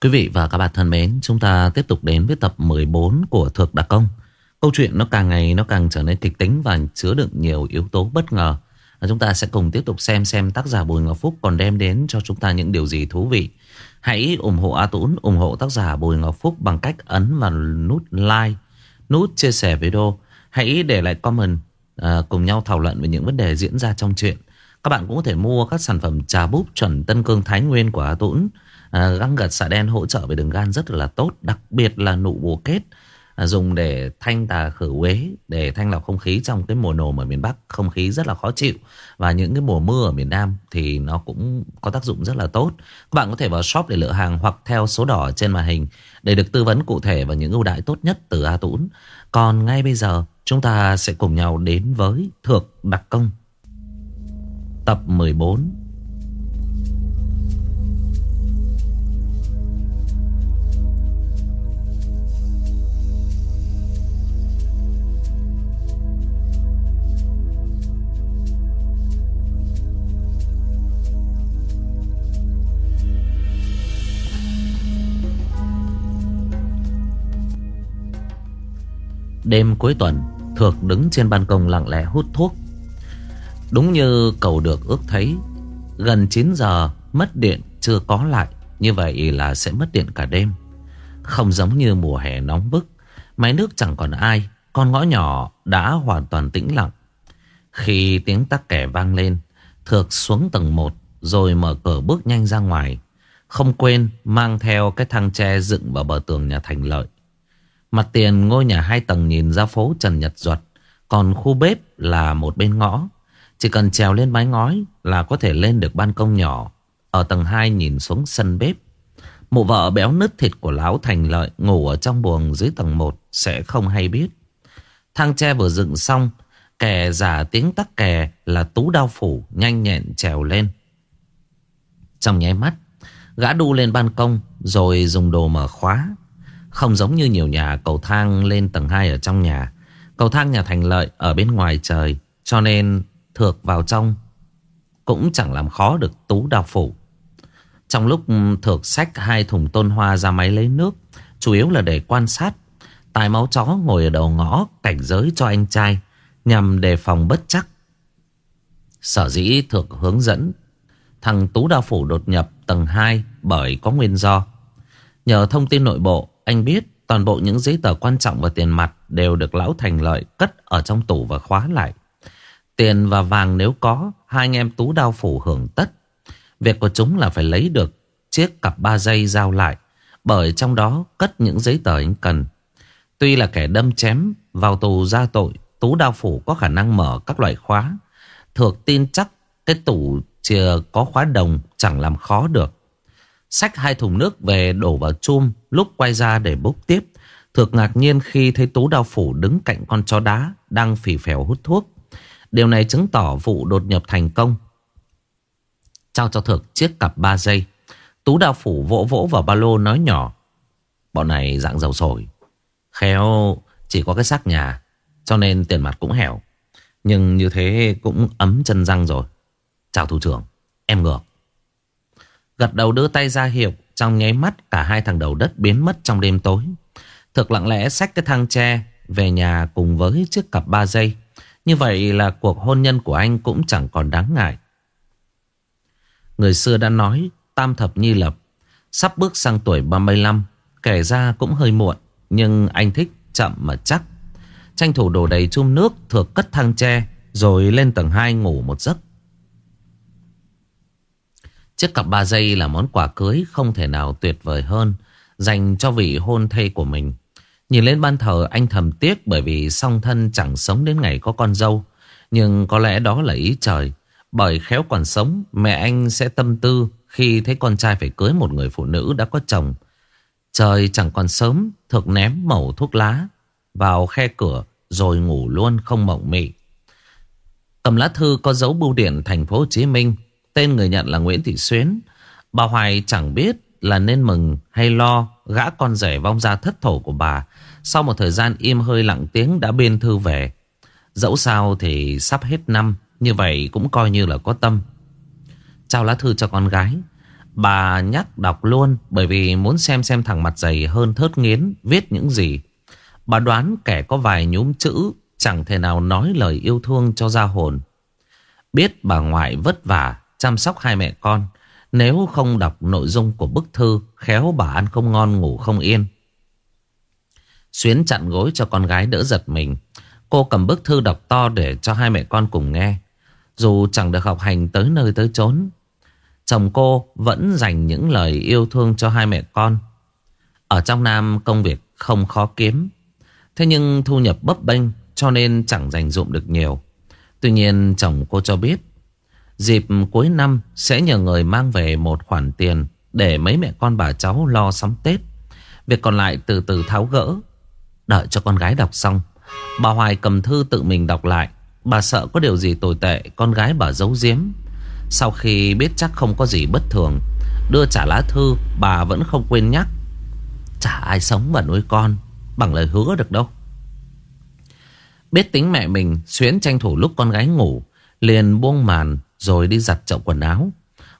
Quý vị và các bạn thân mến, chúng ta tiếp tục đến với tập 14 của Thược Đặc Công. Câu chuyện nó càng ngày nó càng trở nên kịch tính và chứa đựng nhiều yếu tố bất ngờ. À, chúng ta sẽ cùng tiếp tục xem xem tác giả Bùi Ngọc Phúc còn đem đến cho chúng ta những điều gì thú vị. Hãy ủng hộ A Tún, ủng hộ tác giả Bùi Ngọc Phúc bằng cách ấn vào nút like, nút chia sẻ video. Hãy để lại comment à, cùng nhau thảo luận về những vấn đề diễn ra trong chuyện. Các bạn cũng có thể mua các sản phẩm trà búp chuẩn Tân Cương Thái Nguyên của A Tún À, găng gật xạ đen hỗ trợ về đường gan rất là tốt Đặc biệt là nụ bồ kết à, Dùng để thanh tà khử uế Để thanh lọc không khí trong cái mùa nồm ở miền Bắc. Không khí rất là khó chịu Và những cái mùa mưa ở miền Nam Thì nó cũng có tác dụng rất là tốt. Các bạn có thể vào shop để lựa hàng Hoặc theo số đỏ trên màn hình Để được tư vấn cụ thể và những ưu đãi tốt nhất từ A Tũng Còn ngay bây giờ Chúng ta sẽ cùng nhau đến với thượng Đặc Công. Tập 14 Đêm cuối tuần, Thược đứng trên ban công lặng lẽ hút thuốc. Đúng như cầu được ước thấy, Gần 9 giờ mất điện chưa có lại, Như vậy là sẽ mất điện cả đêm. Không giống như mùa hè nóng bức, Máy nước chẳng còn ai, Con ngõ nhỏ đã hoàn toàn tĩnh lặng. Khi tiếng tắc kẻ vang lên, Thược xuống tầng 1 Rồi mở cửa bước nhanh ra ngoài. Không quên mang theo cái thang tre dựng vào bờ tường nhà Thành Lợi. Mặt tiền ngôi nhà hai tầng nhìn ra phố Trần Nhật Duật Còn khu bếp là một bên ngõ Chỉ cần trèo lên mái ngói là có thể lên được ban công nhỏ Ở tầng 2 nhìn xuống sân bếp Mụ vợ béo nứt thịt của lão Thành Lợi ngủ ở trong buồng dưới tầng 1 sẽ không hay biết. Thang tre vừa dựng xong, kè giả tiếng tắc kè là tú đao phủ nhanh nhẹn trèo lên. Trong nháy mắt, gã đu lên ban công rồi dùng đồ mở khóa. Không giống như nhiều nhà cầu thang lên tầng 2 ở trong nhà. Cầu thang nhà Thành Lợi ở bên ngoài trời, cho nên thược vào trong cũng chẳng làm khó được tú đào phủ. Trong lúc thược sách hai thùng tôn hoa ra máy lấy nước, Chủ yếu là để quan sát, Tài máu chó ngồi ở đầu ngõ Cảnh giới cho anh trai, Nhằm đề phòng bất chắc Sở dĩ thược hướng dẫn Thằng Tú Đao Phủ đột nhập tầng 2 Bởi có nguyên do Nhờ thông tin nội bộ anh biết toàn bộ những giấy tờ quan trọng và tiền mặt Đều được Lão Thành Lợi cất ở trong tủ và khóa lại Tiền và vàng nếu có Hai anh em Tú Đao Phủ hưởng tất Việc của chúng là phải lấy được chiếc cặp ba dây giao lại bởi trong đó cất những giấy tờ anh cần. Tuy là kẻ đâm chém vào tù ra tội, Tú Đao Phủ có khả năng mở các loại khóa. Thược tin chắc cái tủ chìa có khóa đồng chẳng làm khó được. Xách hai thùng nước về đổ vào chum, lúc quay ra để bốc tiếp. Thược ngạc nhiên khi thấy Tú Đao Phủ đứng cạnh con chó đá đang phì phèo hút thuốc. Điều này chứng tỏ vụ đột nhập thành công. Trao cho Thược chiếc cặp 3 giây Tú đao phủ vỗ vỗ vào ba lô nói nhỏ Bọn này dạng giàu sồi Khéo, chỉ có cái xác nhà, Cho nên tiền mặt cũng hẻo Nhưng như thế cũng ấm chân răng rồi Chào thủ trưởng, Em ngược Gật đầu đưa tay ra hiệu, Trong nháy mắt cả hai thằng đầu đất biến mất trong đêm tối. Thực lặng lẽ xách cái thang tre Về nhà cùng với chiếc cặp ba giây Như vậy là cuộc hôn nhân của anh cũng chẳng còn đáng ngại. Người xưa đã nói, Tam thập nhi lập, Sắp bước sang tuổi 35 Kể ra cũng hơi muộn, Nhưng anh thích chậm mà chắc. Tranh thủ đổ đầy chum nước, Thược cất thang tre, Rồi lên tầng 2 ngủ một giấc. Chiếc cặp ba giây là món quà cưới Không thể nào tuyệt vời hơn Dành cho vị hôn thê của mình Nhìn lên ban thờ anh thầm tiếc Bởi vì song thân chẳng sống đến ngày có con dâu Nhưng có lẽ đó là ý trời Bởi khéo còn sống Mẹ anh sẽ tâm tư khi thấy con trai phải cưới một người phụ nữ đã có chồng. Trời chẳng còn sớm, thực ném mẩu thuốc lá vào khe cửa rồi ngủ luôn không mộng mị. Cầm lá thư có dấu bưu điện thành phố Hồ Chí Minh, tên người nhận là Nguyễn Thị Xuyến. Bà Hoài chẳng biết là nên mừng hay lo gã con rể vong ra thất thổ của bà. Sau một thời gian im hơi lặng tiếng đã biên thư về. Dẫu sao thì sắp hết năm, như vậy cũng coi như là có tâm. Trao lá thư cho con gái Bà nhắc đọc luôn bởi vì muốn xem xem thằng mặt dày hơn thớt nghiến viết những gì. Bà đoán kẻ có vài nhúm chữ chẳng thể nào nói lời yêu thương cho ra hồn. Biết bà ngoại vất vả chăm sóc hai mẹ con. Nếu không đọc nội dung của bức thư, khéo bà ăn không ngon ngủ không yên. Xuyến chặn gối cho con gái đỡ giật mình. Cô cầm bức thư đọc to để cho hai mẹ con cùng nghe. Dù chẳng được học hành tới nơi tới chốn. Chồng cô vẫn dành những lời yêu thương cho hai mẹ con. Ở trong Nam công việc không khó kiếm. Thế nhưng thu nhập bấp bênh cho nên chẳng dành dụng được nhiều. Tuy nhiên chồng cô cho biết Dịp cuối năm sẽ nhờ người mang về một khoản tiền Để mấy mẹ con bà cháu lo sắm Tết. Việc còn lại từ từ tháo gỡ. Đợi cho con gái đọc xong, Bà Hoài cầm thư tự mình đọc lại. Bà sợ có điều gì tồi tệ, Con gái bà giấu giếm. Sau khi biết chắc không có gì bất thường, Đưa trả lá thư, Bà vẫn không quên nhắc. Chả ai sống và nuôi con, Bằng lời hứa được đâu. Biết tính mẹ mình Xuyến tranh thủ lúc con gái ngủ, Liền buông màn rồi đi giặt chậu quần áo.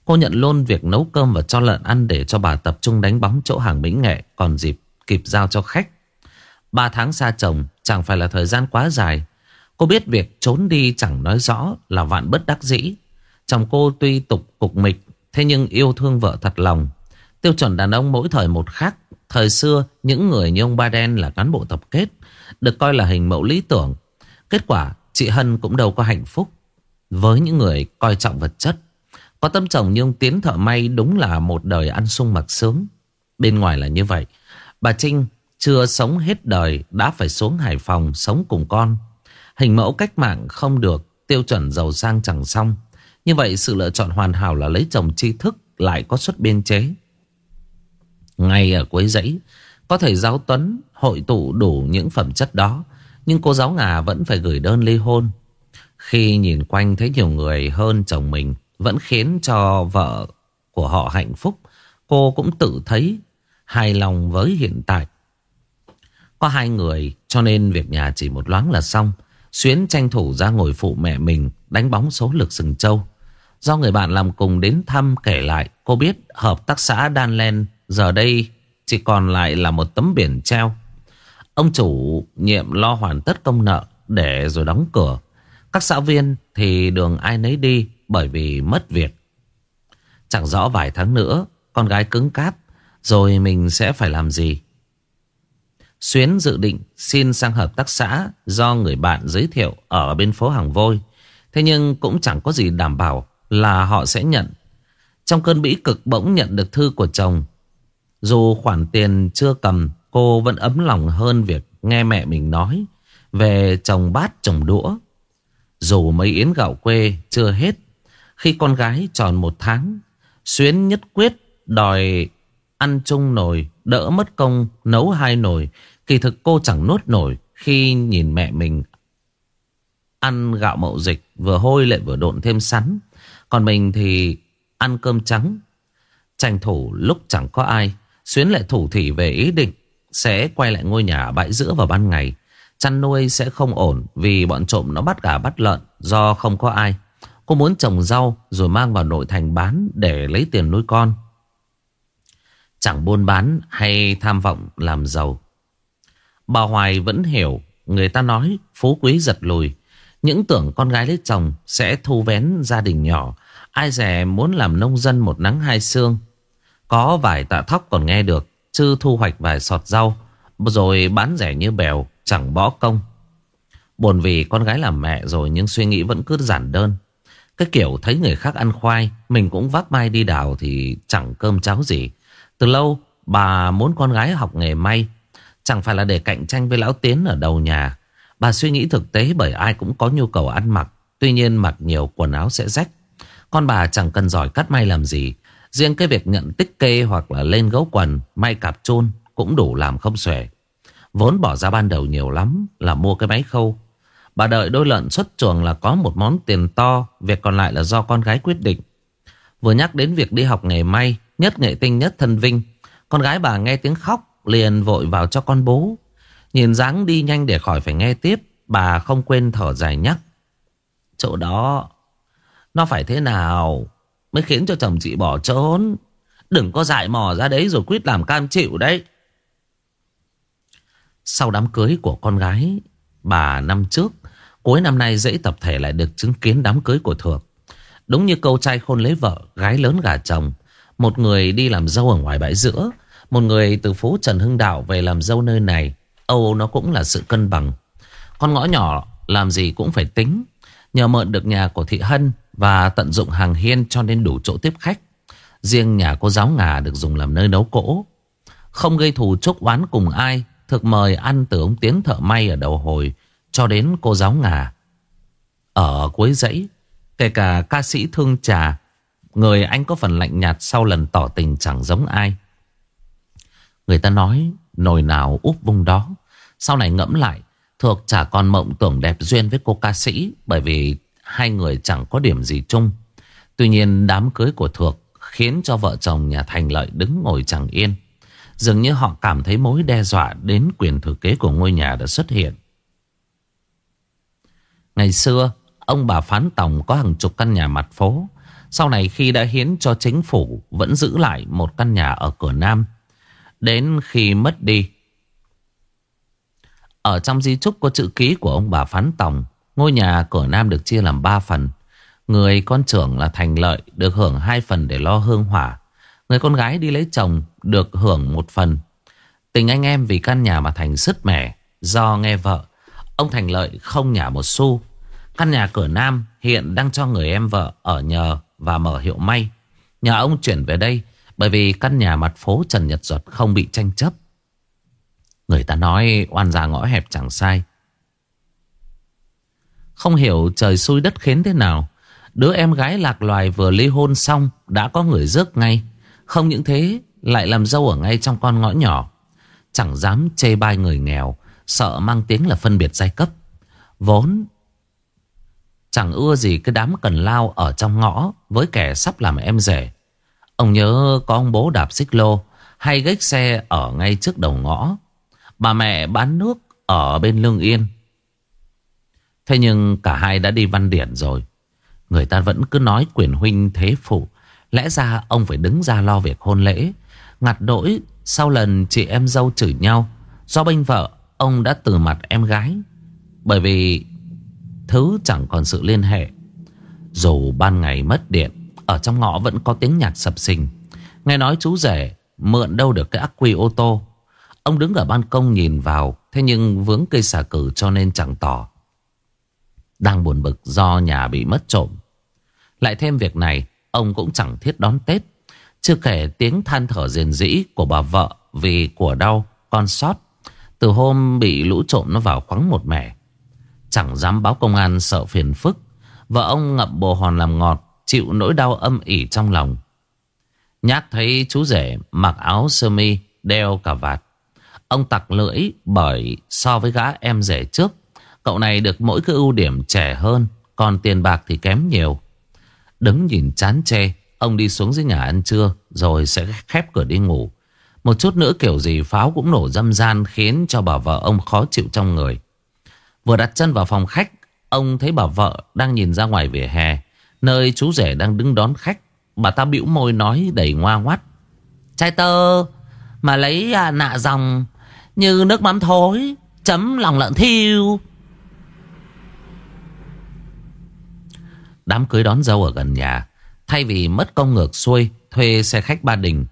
Cô nhận luôn việc nấu cơm và cho lợn ăn Để cho bà tập trung đánh bóng chỗ hàng mỹ nghệ, Còn dịp kịp giao cho khách. Ba tháng xa chồng, Chẳng phải là thời gian quá dài. Cô biết việc trốn đi chẳng nói rõ Là vạn bất đắc dĩ. Chồng cô tuy tục cục mịch, Thế nhưng yêu thương vợ thật lòng. Tiêu chuẩn đàn ông mỗi thời một khác. Thời xưa, những người như ông Ba Đen là cán bộ tập kết, Được coi là hình mẫu lý tưởng. Kết quả, chị Hân cũng đâu có hạnh phúc. Với những người coi trọng vật chất, Có tâm chồng như ông Tiến thợ may Đúng là một đời ăn sung mặc sướng. Bên ngoài là như vậy, Bà Trinh chưa sống hết đời Đã phải xuống Hải Phòng sống cùng con. Hình mẫu cách mạng không được, Tiêu chuẩn giàu sang chẳng xong. Như vậy sự lựa chọn hoàn hảo là lấy chồng tri thức Lại có xuất biên chế. Ngay ở cuối dãy Có thầy giáo Tuấn hội tụ đủ những phẩm chất đó, Nhưng cô giáo ngà vẫn phải gửi đơn ly hôn. Khi nhìn quanh thấy nhiều người hơn chồng mình, Vẫn khiến cho vợ của họ hạnh phúc, Cô cũng tự thấy hài lòng với hiện tại Có hai người, cho nên việc nhà chỉ một loáng là xong Xuyến tranh thủ ra ngồi phụ mẹ mình, đánh bóng số lực sừng châu. Do người bạn làm cùng đến thăm kể lại, cô biết hợp tác xã Đan Len giờ đây chỉ còn lại là một tấm biển treo. Ông chủ nhiệm lo hoàn tất công nợ để rồi đóng cửa. Các xã viên thì đường ai nấy đi bởi vì mất việc. Chẳng rõ vài tháng nữa con gái cứng cáp rồi mình sẽ phải làm gì. Xuyến dự định xin sang hợp tác xã do người bạn giới thiệu ở bên phố Hàng Vôi. Thế nhưng cũng chẳng có gì đảm bảo là họ sẽ nhận. Trong cơn bĩ cực bỗng nhận được thư của chồng. Dù khoản tiền chưa cầm, cô vẫn ấm lòng hơn việc nghe mẹ mình nói về chồng bát chồng đũa. Dù mấy yến gạo quê chưa hết, khi con gái tròn một tháng, Xuyến nhất quyết đòi ăn chung nồi, đỡ mất công nấu hai nồi. Kỳ thực cô chẳng nuốt nổi khi nhìn mẹ mình ăn gạo mậu dịch vừa hôi lại vừa độn thêm sắn. Còn mình thì ăn cơm trắng. Tranh thủ lúc chẳng có ai, Xuyến lại thủ thỉ về ý định sẽ quay lại ngôi nhà bãi giữa vào ban ngày. Chăn nuôi sẽ không ổn vì bọn trộm nó bắt gà bắt lợn do không có ai. Cô muốn trồng rau rồi mang vào nội thành bán để lấy tiền nuôi con. Chẳng buôn bán hay tham vọng làm giàu. Bà Hoài vẫn hiểu, người ta nói, phú quý giật lùi. Những tưởng con gái lấy chồng sẽ thu vén gia đình nhỏ. Ai rẻ muốn làm nông dân một nắng hai sương. Có vài tạ thóc còn nghe được. Chứ thu hoạch vài sọt rau. Rồi bán rẻ như bèo chẳng bỏ công. Buồn vì con gái làm mẹ rồi nhưng suy nghĩ vẫn cứ giản đơn. Cái kiểu thấy người khác ăn khoai, mình cũng vác mai đi đào thì chẳng cơm cháo gì. Từ lâu bà muốn con gái học nghề may Chẳng phải là để cạnh tranh với lão Tiến ở đầu nhà Bà suy nghĩ thực tế bởi ai cũng có nhu cầu ăn mặc Tuy nhiên mặc nhiều quần áo sẽ rách Con bà chẳng cần giỏi cắt may làm gì Riêng cái việc nhận tích kê hoặc là lên gấu quần May cạp chôn cũng đủ làm không xuể Vốn bỏ ra ban đầu nhiều lắm Là mua cái máy khâu. Bà đợi đôi lợn xuất chuồng là có một món tiền to, Việc còn lại là do con gái quyết định. Vừa nhắc đến việc đi học nghề may Nhất nghệ tinh nhất thân vinh, Con gái bà nghe tiếng khóc, Liền vội vào cho con bố Nhìn dáng đi nhanh để khỏi phải nghe tiếp, Bà không quên thở dài nhắc. Chỗ đó, Nó phải thế nào Mới khiến cho chồng chị bỏ trốn? Đừng có dại mò ra đấy rồi quyết làm cam chịu đấy. Sau đám cưới của con gái, Bà năm trước, Cuối năm nay dễ tập thể lại được chứng kiến đám cưới của Thược. Đúng như câu trai khôn lấy vợ, Gái lớn gà chồng, Một người đi làm dâu ở ngoài bãi giữa, Một người từ phố Trần Hưng Đạo về làm dâu nơi này. Âu nó cũng là sự cân bằng. Con ngõ nhỏ làm gì cũng phải tính, Nhờ mượn được nhà của Thị Hân Và tận dụng hàng hiên cho nên đủ chỗ tiếp khách. Riêng nhà cô giáo ngà được dùng làm nơi nấu cỗ. Không gây thù chốc oán cùng ai Thực mời ăn từ ông Tiến thợ may ở đầu hồi, Cho đến cô giáo ngà. Ở cuối dãy, Kể cả ca sĩ thương trà, Người anh có phần lạnh nhạt sau lần tỏ tình chẳng giống ai. Người ta nói, Nồi nào úp vung đó. Sau này ngẫm lại Thuộc chả còn mộng tưởng đẹp duyên với cô ca sĩ, Bởi vì hai người chẳng có điểm gì chung. Tuy nhiên đám cưới của Thược Khiến cho vợ chồng nhà Thành Lợi đứng ngồi chẳng yên. Dường như họ cảm thấy mối đe dọa Đến quyền thừa kế của ngôi nhà đã xuất hiện. Ngày xưa, Ông bà Phán Tòng có hàng chục căn nhà mặt phố. Sau này khi đã hiến cho chính phủ, Vẫn giữ lại một căn nhà ở cửa Nam. Đến khi mất đi, Ở trong di trúc có chữ ký của ông bà Phán Tòng, Ngôi nhà cửa Nam được chia làm 3 phần. Người con trưởng là Thành Lợi, Được hưởng 2 phần để lo hương hỏa. Người con gái đi lấy chồng được hưởng một phần Tình anh em vì căn nhà mà Thành sứt mẻ, Do nghe vợ Ông Thành Lợi không nhả một xu Căn nhà cửa Nam hiện đang cho người em vợ ở nhờ và mở hiệu may. Nhà ông chuyển về đây bởi vì căn nhà mặt phố Trần Nhật Duật không bị tranh chấp. Người ta nói oan gia ngõ hẹp chẳng sai. Không hiểu trời xui đất khiến thế nào. Đứa em gái lạc loài vừa ly hôn xong đã có người rước ngay. Không những thế lại làm dâu ở ngay trong con ngõ nhỏ. Chẳng dám chê bai người nghèo, sợ mang tiếng là phân biệt giai cấp. Vốn Chẳng ưa gì cái đám cần lao ở trong ngõ với kẻ sắp làm em rể. Ông nhớ có ông bố đạp xích lô hay gách xe ở ngay trước đầu ngõ. Bà mẹ bán nước ở bên Lương Yên. Thế nhưng cả hai đã đi văn điển rồi. Người ta vẫn cứ nói quyền huynh thế phụ. Lẽ ra ông phải đứng ra lo việc hôn lễ. Ngặt đỗi sau lần chị em dâu chửi nhau. Do bênh vợ, ông đã từ mặt em gái. Bởi vì Thứ chẳng còn sự liên hệ. Dù ban ngày mất điện Ở trong ngõ vẫn có tiếng nhạc sập sình. Nghe nói chú rể Mượn đâu được cái ắc quy ô tô. Ông đứng ở ban công nhìn vào Thế nhưng vướng cây xà cử cho nên chẳng tỏ. Đang buồn bực do nhà bị mất trộm. Lại thêm việc này Ông cũng chẳng thiết đón Tết. Chưa kể tiếng than thở rền rĩ của bà vợ Vì của đau, con sót, Từ hôm bị lũ trộm nó vào khoáng một mẻ. Chẳng dám báo công an sợ phiền phức, Vợ ông ngậm bồ hòn làm ngọt, Chịu nỗi đau âm ỉ trong lòng. Nhát thấy chú rể mặc áo sơ mi, Đeo cà vạt. Ông tặc lưỡi bởi so với gã em rể trước, Cậu này được mỗi cái ưu điểm trẻ hơn, Còn tiền bạc thì kém nhiều. Đứng nhìn chán chê Ông đi xuống dưới nhà ăn trưa Rồi sẽ khép cửa đi ngủ. Một chút nữa kiểu gì pháo cũng nổ dâm gian Khiến cho bà vợ ông khó chịu trong người. Vừa đặt chân vào phòng khách Ông thấy bà vợ đang nhìn ra ngoài vỉa hè Nơi chú rể đang đứng đón khách. Bà ta bĩu môi nói đầy ngoa ngoắt. Trai tơ Mà lấy à, nạ dòng Như nước mắm thối Chấm lòng lợn thiêu. Đám cưới đón dâu ở gần nhà. Thay vì mất công ngược xuôi Thuê xe khách Ba Đình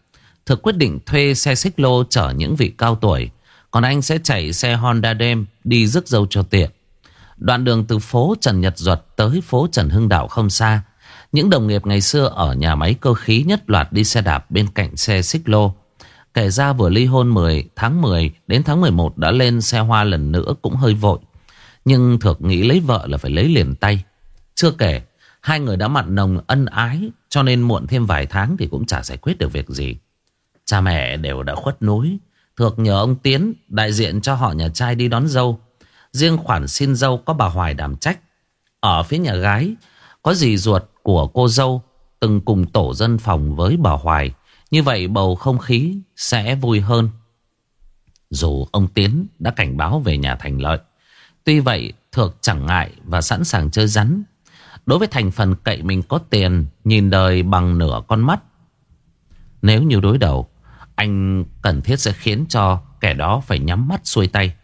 Thực quyết định thuê xe xích lô chở những vị cao tuổi còn anh sẽ chạy xe Honda đêm đi rước dâu cho tiện. Đoạn đường từ phố Trần Nhật Duật tới phố Trần Hưng Đạo không xa. Những đồng nghiệp ngày xưa ở nhà máy cơ khí nhất loạt đi xe đạp bên cạnh xe xích lô. Kể ra vừa ly hôn 10 tháng 10 đến tháng 11 đã lên xe hoa lần nữa cũng hơi vội. Nhưng Thược nghĩ lấy vợ là phải lấy liền tay. Chưa kể, hai người đã mặn nồng ân ái, cho nên muộn thêm vài tháng thì cũng chả giải quyết được việc gì. Cha mẹ đều đã khuất núi. Thược nhờ ông Tiến, đại diện cho họ nhà trai đi đón dâu. Riêng khoản xin dâu có bà Hoài đảm trách. Ở phía nhà gái, có dì ruột của cô dâu từng cùng tổ dân phòng với bà Hoài. Như vậy bầu không khí sẽ vui hơn. Dù ông Tiến đã cảnh báo về nhà Thành Lợi. Tuy vậy Thược chẳng ngại và sẵn sàng chơi rắn. Đối với thành phần cậy mình có tiền nhìn đời bằng nửa con mắt. Nếu như đối đầu Anh cần thiết sẽ khiến cho kẻ đó phải nhắm mắt xuôi tay.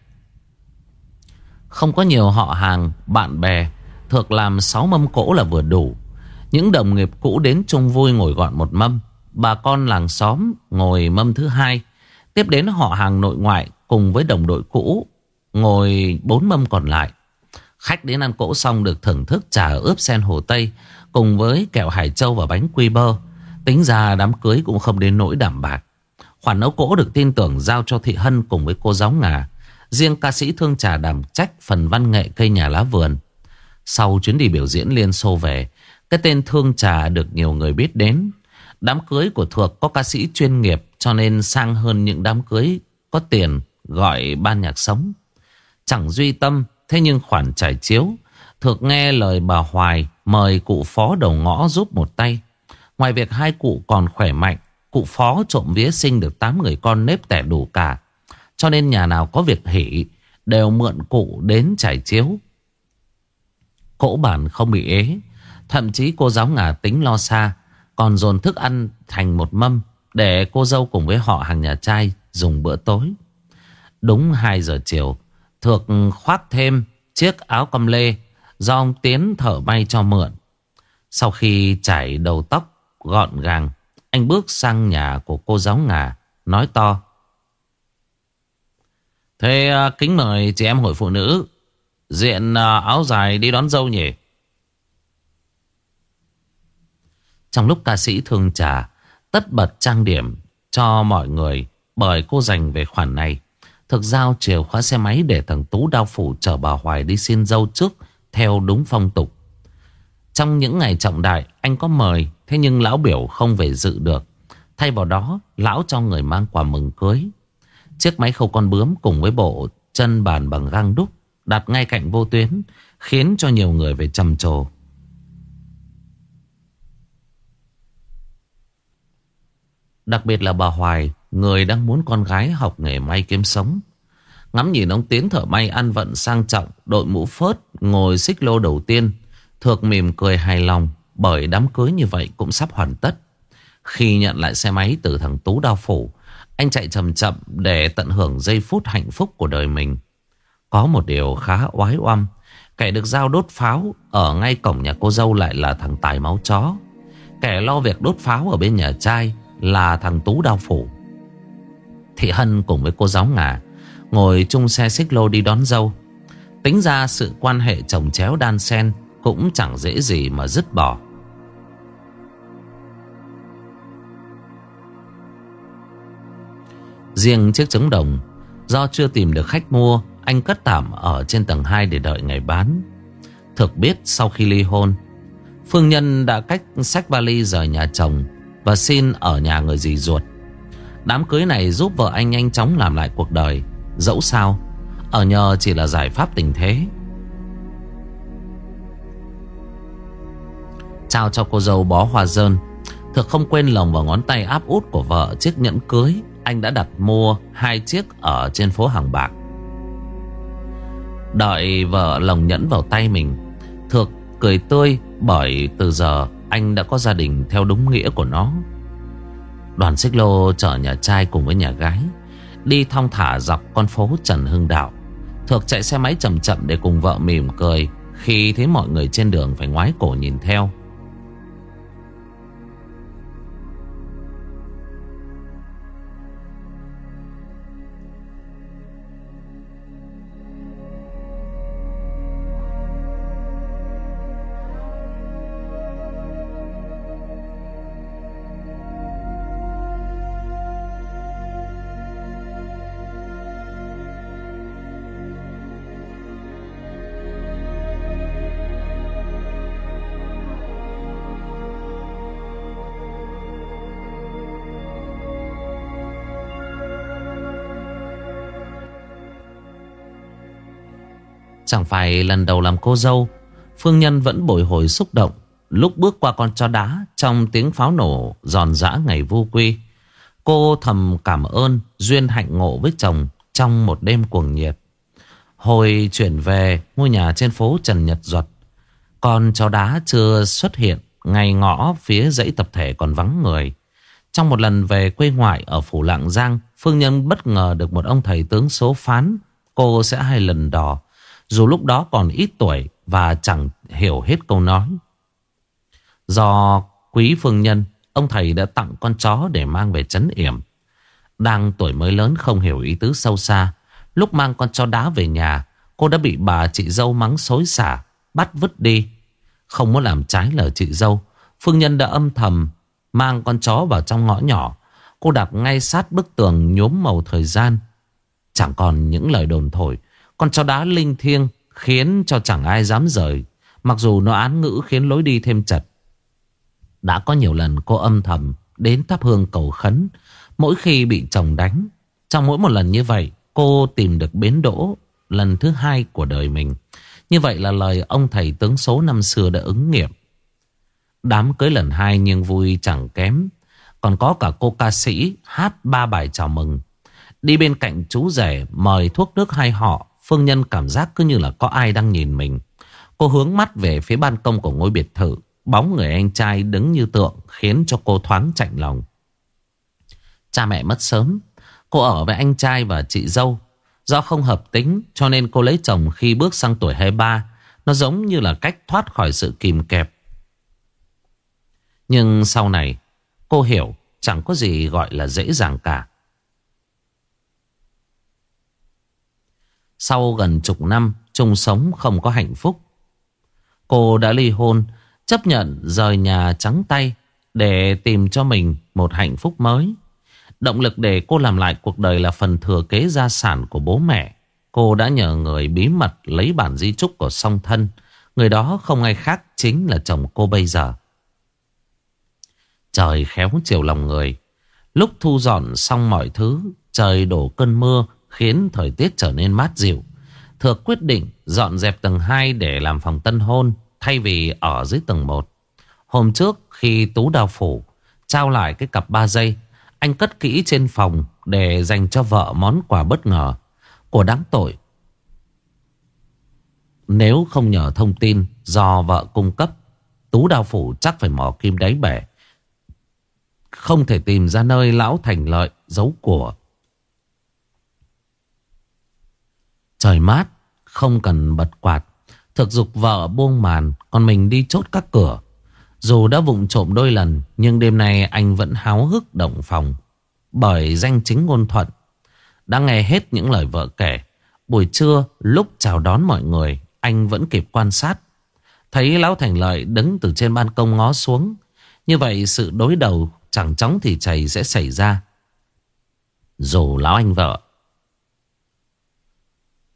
Không có nhiều họ hàng, bạn bè Thược làm 6 mâm cỗ là vừa đủ. Những đồng nghiệp cũ đến chung vui ngồi gọn một mâm. Bà con làng xóm ngồi mâm thứ hai. Tiếp đến họ hàng nội ngoại cùng với đồng đội cũ Ngồi bốn mâm còn lại. Khách đến ăn cỗ xong được thưởng thức trà ướp sen hồ Tây, Cùng với kẹo hải châu và bánh quy bơ. Tính ra đám cưới cũng không đến nỗi đảm bạc. Khoản nấu cỗ được tin tưởng giao cho Thị Hân cùng với cô giáo ngà. Riêng ca sĩ thương trà đảm trách phần văn nghệ cây nhà lá vườn. Sau chuyến đi biểu diễn liên xô về, Cái tên thương trà được nhiều người biết đến. Đám cưới của Thược có ca sĩ chuyên nghiệp, Cho nên sang hơn những đám cưới có tiền, Gọi ban nhạc sống. Chẳng duy tâm Thế nhưng khoản trải chiếu, Thược nghe lời bà Hoài Mời cụ phó đầu ngõ giúp một tay. Ngoài việc hai cụ còn khỏe mạnh, Cụ phó trộm vía sinh được 8 người con nếp tẻ đủ cả. Cho nên nhà nào có việc hỉ, Đều mượn cụ đến trải chiếu. Cỗ bản không bị ế, Thậm chí cô giáo ngả tính lo xa, Còn dồn thức ăn thành một mâm Để cô dâu cùng với họ hàng nhà trai Dùng bữa tối. Đúng 2 giờ chiều Thược khoác thêm chiếc áo com lê Do ông Tiến thở may cho mượn. Sau khi chải đầu tóc gọn gàng, Anh bước sang nhà của cô giáo ngà, Nói to. Thế à, kính mời chị em hội phụ nữ Diện à, áo dài đi đón dâu nhỉ? Trong lúc ca sĩ thường trà, Tất bật trang điểm cho mọi người Bởi cô dành về khoản này. Thực giao chìa khóa xe máy để thằng Tú đao phủ chở bà Hoài đi xin dâu trước, theo đúng phong tục. Trong những ngày trọng đại, anh có mời, thế nhưng lão biểu không về dự được. Thay vào đó, lão cho người mang quà mừng cưới. Chiếc máy khâu con bướm cùng với bộ chân bàn bằng găng đúc đặt ngay cạnh vô tuyến, khiến cho nhiều người về trầm trồ. Đặc biệt là bà Hoài Người đang muốn con gái học nghề may kiếm sống. Ngắm nhìn ông Tiến thở may ăn vận sang trọng, Đội mũ phớt, Ngồi xích lô đầu tiên. Thược mỉm cười hài lòng, Bởi đám cưới như vậy cũng sắp hoàn tất. Khi nhận lại xe máy từ thằng Tú Đao Phủ, Anh chạy chậm chậm Để tận hưởng giây phút hạnh phúc của đời mình. Có một điều khá oái oăm, Kẻ được giao đốt pháo Ở ngay cổng nhà cô dâu lại là thằng Tài máu chó. Kẻ lo việc đốt pháo ở bên nhà trai Là thằng Tú Đao Phủ. Thị Hân cùng với cô giáo ngà Ngồi chung xe xích lô đi đón dâu. Tính ra sự quan hệ chồng chéo đan sen Cũng chẳng dễ gì mà dứt bỏ. Riêng chiếc trứng đồng, Do chưa tìm được khách mua, Anh cất tạm ở trên tầng 2 để đợi ngày bán. Thực biết sau khi ly hôn, Phương Nhân đã cách sách vali rời nhà chồng Và xin ở nhà người dì ruột. Đám cưới này giúp vợ anh nhanh chóng làm lại cuộc đời. Dẫu sao, Ở nhờ chỉ là giải pháp tình thế. Trao cho cô dâu bó hoa dơn. Thực không quên lồng vào ngón tay áp út của vợ chiếc nhẫn cưới. Anh đã đặt mua hai chiếc ở trên phố hàng bạc. Đợi vợ lồng nhẫn vào tay mình Thực cười tươi bởi từ giờ anh đã có gia đình theo đúng nghĩa của nó. Đoàn xích lô chở nhà trai cùng với nhà gái, Đi thong thả dọc con phố Trần Hưng Đạo. Thược chạy xe máy chậm chậm để cùng vợ mỉm cười Khi thấy mọi người trên đường phải ngoái cổ nhìn theo. Chẳng phải lần đầu làm cô dâu Phương Nhân vẫn bồi hồi xúc động Lúc bước qua con chó đá Trong tiếng pháo nổ giòn giã ngày vô quy Cô thầm cảm ơn Duyên hạnh ngộ với chồng Trong một đêm cuồng nhiệt Hồi chuyển về ngôi nhà trên phố Trần Nhật Duật Con chó đá chưa xuất hiện Ngày ngõ phía dãy tập thể còn vắng người Trong một lần về quê ngoại ở Phủ Lạng Giang, Phương Nhân bất ngờ được một ông thầy tướng số phán cô sẽ hai lần đò. Dù lúc đó còn ít tuổi và chẳng hiểu hết câu nói. Do quý Phương Nhân, ông thầy đã tặng con chó để mang về trấn yểm. Đang tuổi mới lớn không hiểu ý tứ sâu xa. Lúc mang con chó đá về nhà, cô đã bị bà chị dâu mắng xối xả, bắt vứt đi. Không muốn làm trái lời chị dâu, Phương Nhân đã âm thầm mang con chó vào trong ngõ nhỏ. Cô đặt ngay sát bức tường nhuốm màu thời gian. Chẳng còn những lời đồn thổi. Con chó đá linh thiêng khiến cho chẳng ai dám rời. Mặc dù nó án ngữ khiến lối đi thêm chật. Đã có nhiều lần cô âm thầm đến thắp hương cầu khấn. Mỗi khi bị chồng đánh. Trong mỗi một lần như vậy, cô tìm được bến đỗ lần thứ hai của đời mình. Như vậy là lời ông thầy tướng số năm xưa đã ứng nghiệm. Đám cưới lần hai nhưng vui chẳng kém. Còn có cả cô ca sĩ hát ba bài chào mừng. Đi bên cạnh chú rể mời thuốc nước hai họ. Phương Nhân cảm giác cứ như là có ai đang nhìn mình. Cô hướng mắt về phía ban công của ngôi biệt thự. Bóng người anh trai đứng như tượng, khiến cho cô thoáng chạnh lòng. Cha mẹ mất sớm. Cô ở với anh trai và chị dâu. Do không hợp tính, cho nên cô lấy chồng khi bước sang tuổi 23. Nó giống như là cách thoát khỏi sự kìm kẹp nhưng sau này, cô hiểu, chẳng có gì gọi là dễ dàng cả. Sau gần chục năm chung sống không có hạnh phúc. Cô đã ly hôn, chấp nhận rời nhà trắng tay để tìm cho mình một hạnh phúc mới. Động lực để cô làm lại cuộc đời là phần thừa kế gia sản của bố mẹ. Cô đã nhờ người bí mật lấy bản di trúc của song thân. Người đó không ai khác chính là chồng cô bây giờ. Trời khéo chiều lòng người. Lúc thu dọn xong mọi thứ, trời đổ cơn mưa khiến thời tiết trở nên mát dịu. Thược quyết định dọn dẹp tầng 2 để làm phòng tân hôn thay vì ở dưới tầng 1. Hôm trước khi Tú đào phủ trao lại cái cặp 3 giây, anh cất kỹ trên phòng để dành cho vợ món quà bất ngờ của đáng tội. Nếu không nhờ thông tin do vợ cung cấp, Tú đào phủ chắc phải mò kim đáy bể không thể tìm ra nơi lão thành lợi giấu của. Trời mát, không cần bật quạt. Thực dục vợ buông màn, còn mình đi chốt các cửa. Dù đã vụng trộm đôi lần, nhưng đêm nay anh vẫn háo hức động phòng. Bởi danh chính ngôn thuận. Đã nghe hết những lời vợ kể. Buổi trưa, lúc chào đón mọi người, anh vẫn kịp quan sát. Thấy Lão Thành Lợi đứng từ trên ban công ngó xuống. Như vậy sự đối đầu Chẳng chóng thì chảy sẽ xảy ra Dù lão anh vợ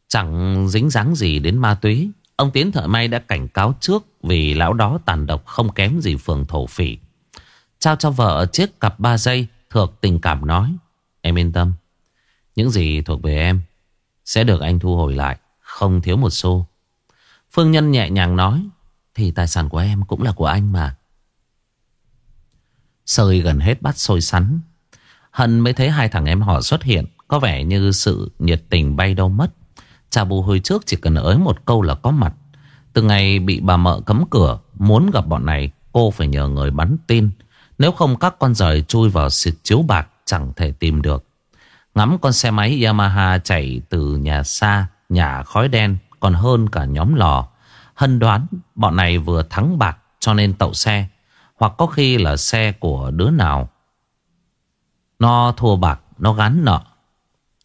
Chẳng dính dáng gì đến ma túy. Ông Tiến thợ may đã cảnh cáo trước Vì lão đó tàn độc không kém gì phường thổ phỉ. Trao cho vợ chiếc cặp ba giây Thược tình cảm nói, Em yên tâm. Những gì thuộc về em Sẽ được anh thu hồi lại, Không thiếu một xu. Phương Nhân nhẹ nhàng nói, Thì tài sản của em cũng là của anh mà. Sơi gần hết bát sôi sắn. Hân mới thấy hai thằng em họ xuất hiện, Có vẻ như sự nhiệt tình bay đâu mất. Cha bù hồi trước chỉ cần ới một câu là có mặt. Từ ngày bị bà mợ cấm cửa, Muốn gặp bọn này, Cô phải nhờ người bắn tin. Nếu không, các con rời chui vào xịt chiếu bạc Chẳng thể tìm được. Ngắm con xe máy Yamaha chạy từ nhà xa, Nhà khói đen, Còn hơn cả nhóm lò. Hân đoán bọn này vừa thắng bạc Cho nên tậu xe, hoặc có khi là xe của đứa nào. Nó thua bạc, Nó gắn nợ.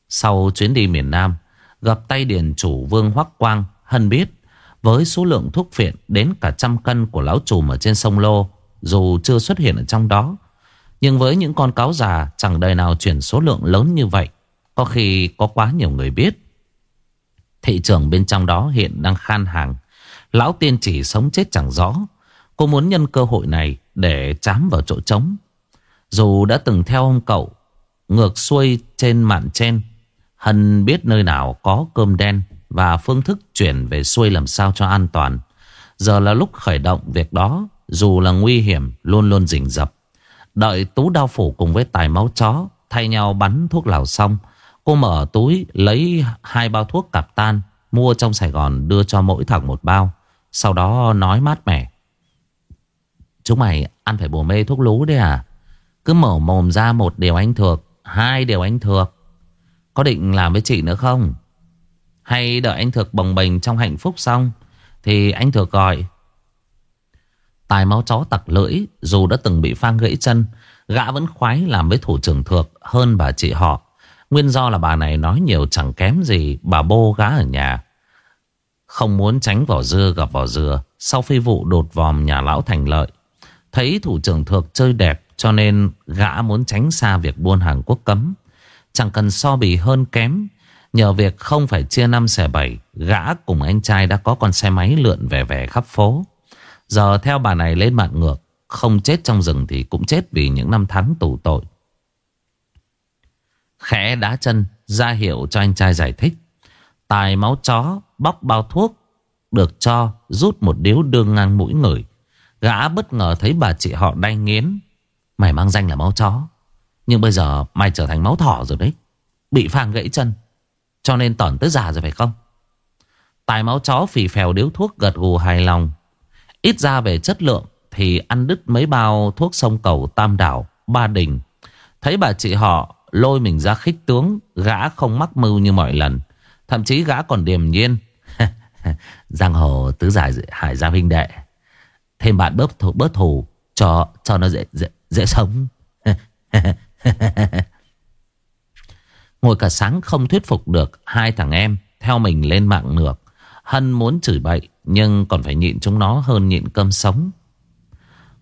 Sau chuyến đi miền Nam Gặp tay điền chủ Vương Hoắc Quang Hân biết Với số lượng thuốc phiện Đến cả trăm cân của lão trùm ở trên sông Lô Dù chưa xuất hiện ở trong đó. Nhưng với những con cáo già Chẳng đời nào chuyển số lượng lớn như vậy. Có khi có quá nhiều người biết. Thị trường bên trong đó hiện đang khan hàng. Lão tiên chỉ sống chết chẳng rõ. Cô muốn nhân cơ hội này để chám vào chỗ trống. Dù đã từng theo ông cậu ngược xuôi trên mạn trên, Hân biết nơi nào có cơm đen và phương thức chuyển về xuôi làm sao cho an toàn. Giờ là lúc khởi động việc đó, dù là nguy hiểm, luôn luôn rình rập. Đợi Tú đao phủ cùng với tài máu chó thay nhau bắn thuốc lào xong. Cô mở túi lấy hai bao thuốc cạp tan mua trong Sài Gòn đưa cho mỗi thằng một bao. Sau đó nói mát mẻ. Chúng mày ăn phải bùa mê thuốc lú đấy à Cứ mở mồm ra một điều anh thược, Hai điều anh thược. Có định làm với chị nữa không? Hay đợi anh thược bồng bềnh trong hạnh phúc xong, Thì anh thược gọi. Tài máu chó tặc lưỡi, Dù đã từng bị phang gãy chân, Gã vẫn khoái làm với thủ trưởng thược Hơn bà chị họ. Nguyên do là bà này nói nhiều chẳng kém gì Bà bô gã ở nhà. Không muốn tránh vỏ dưa gặp vỏ dừa, Sau phi vụ đột vòm nhà lão thành lợi, Thấy thủ trưởng thược chơi đẹp Cho nên gã muốn tránh xa việc buôn hàng quốc cấm. Chẳng cần so bì hơn kém. Nhờ việc không phải chia năm xẻ bảy, Gã cùng anh trai đã có con xe máy lượn về về khắp phố. Giờ theo bà này lên mạng ngược, Không chết trong rừng thì cũng chết vì những năm tháng tù tội. Khẽ đá chân, ra hiệu cho anh trai giải thích. Tài máu chó, bóc bao thuốc, Được cho rút một điếu đương ngang mũi người. Gã bất ngờ thấy bà chị họ đay nghiến. Mày mang danh là máu chó. Nhưng bây giờ mày trở thành máu thỏ rồi đấy. Bị phang gãy chân. Cho nên tỏn tới già rồi phải không? Tài máu chó phì phèo điếu thuốc gật gù hài lòng. Ít ra về chất lượng Thì ăn đứt mấy bao thuốc sông cầu Tam Đảo, Ba Đình. Thấy bà chị họ lôi mình ra khích tướng Gã không mắc mưu như mọi lần. Thậm chí gã còn điềm nhiên. Giang hồ tứ giải hải gia huynh đệ. Thêm bạn bớt thù, bớt thù Cho cho nó dễ, dễ, dễ sống. Ngồi cả sáng không thuyết phục được Hai thằng em theo mình lên mạng ngược. Hân muốn chửi bậy, Nhưng còn phải nhịn chúng nó hơn nhịn cơm sống.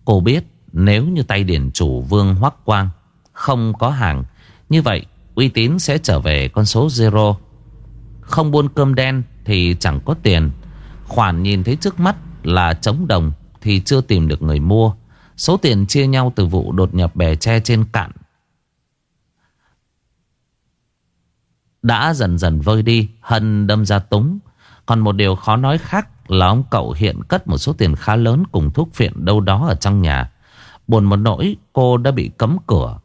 Cô biết Nếu như tay điển chủ Vương Hoắc Quang Không có hàng, Như vậy uy tín sẽ trở về con số zero. Không buôn cơm đen Thì chẳng có tiền. Khoản nhìn thấy trước mắt là trống đồng Thì chưa tìm được người mua. Số tiền chia nhau từ vụ đột nhập bè tre trên cạn Đã dần dần vơi đi Hân đâm ra túng. Còn một điều khó nói khác Là ông cậu hiện cất một số tiền khá lớn Cùng thuốc phiện đâu đó ở trong nhà. Buồn một nỗi, cô đã bị cấm cửa.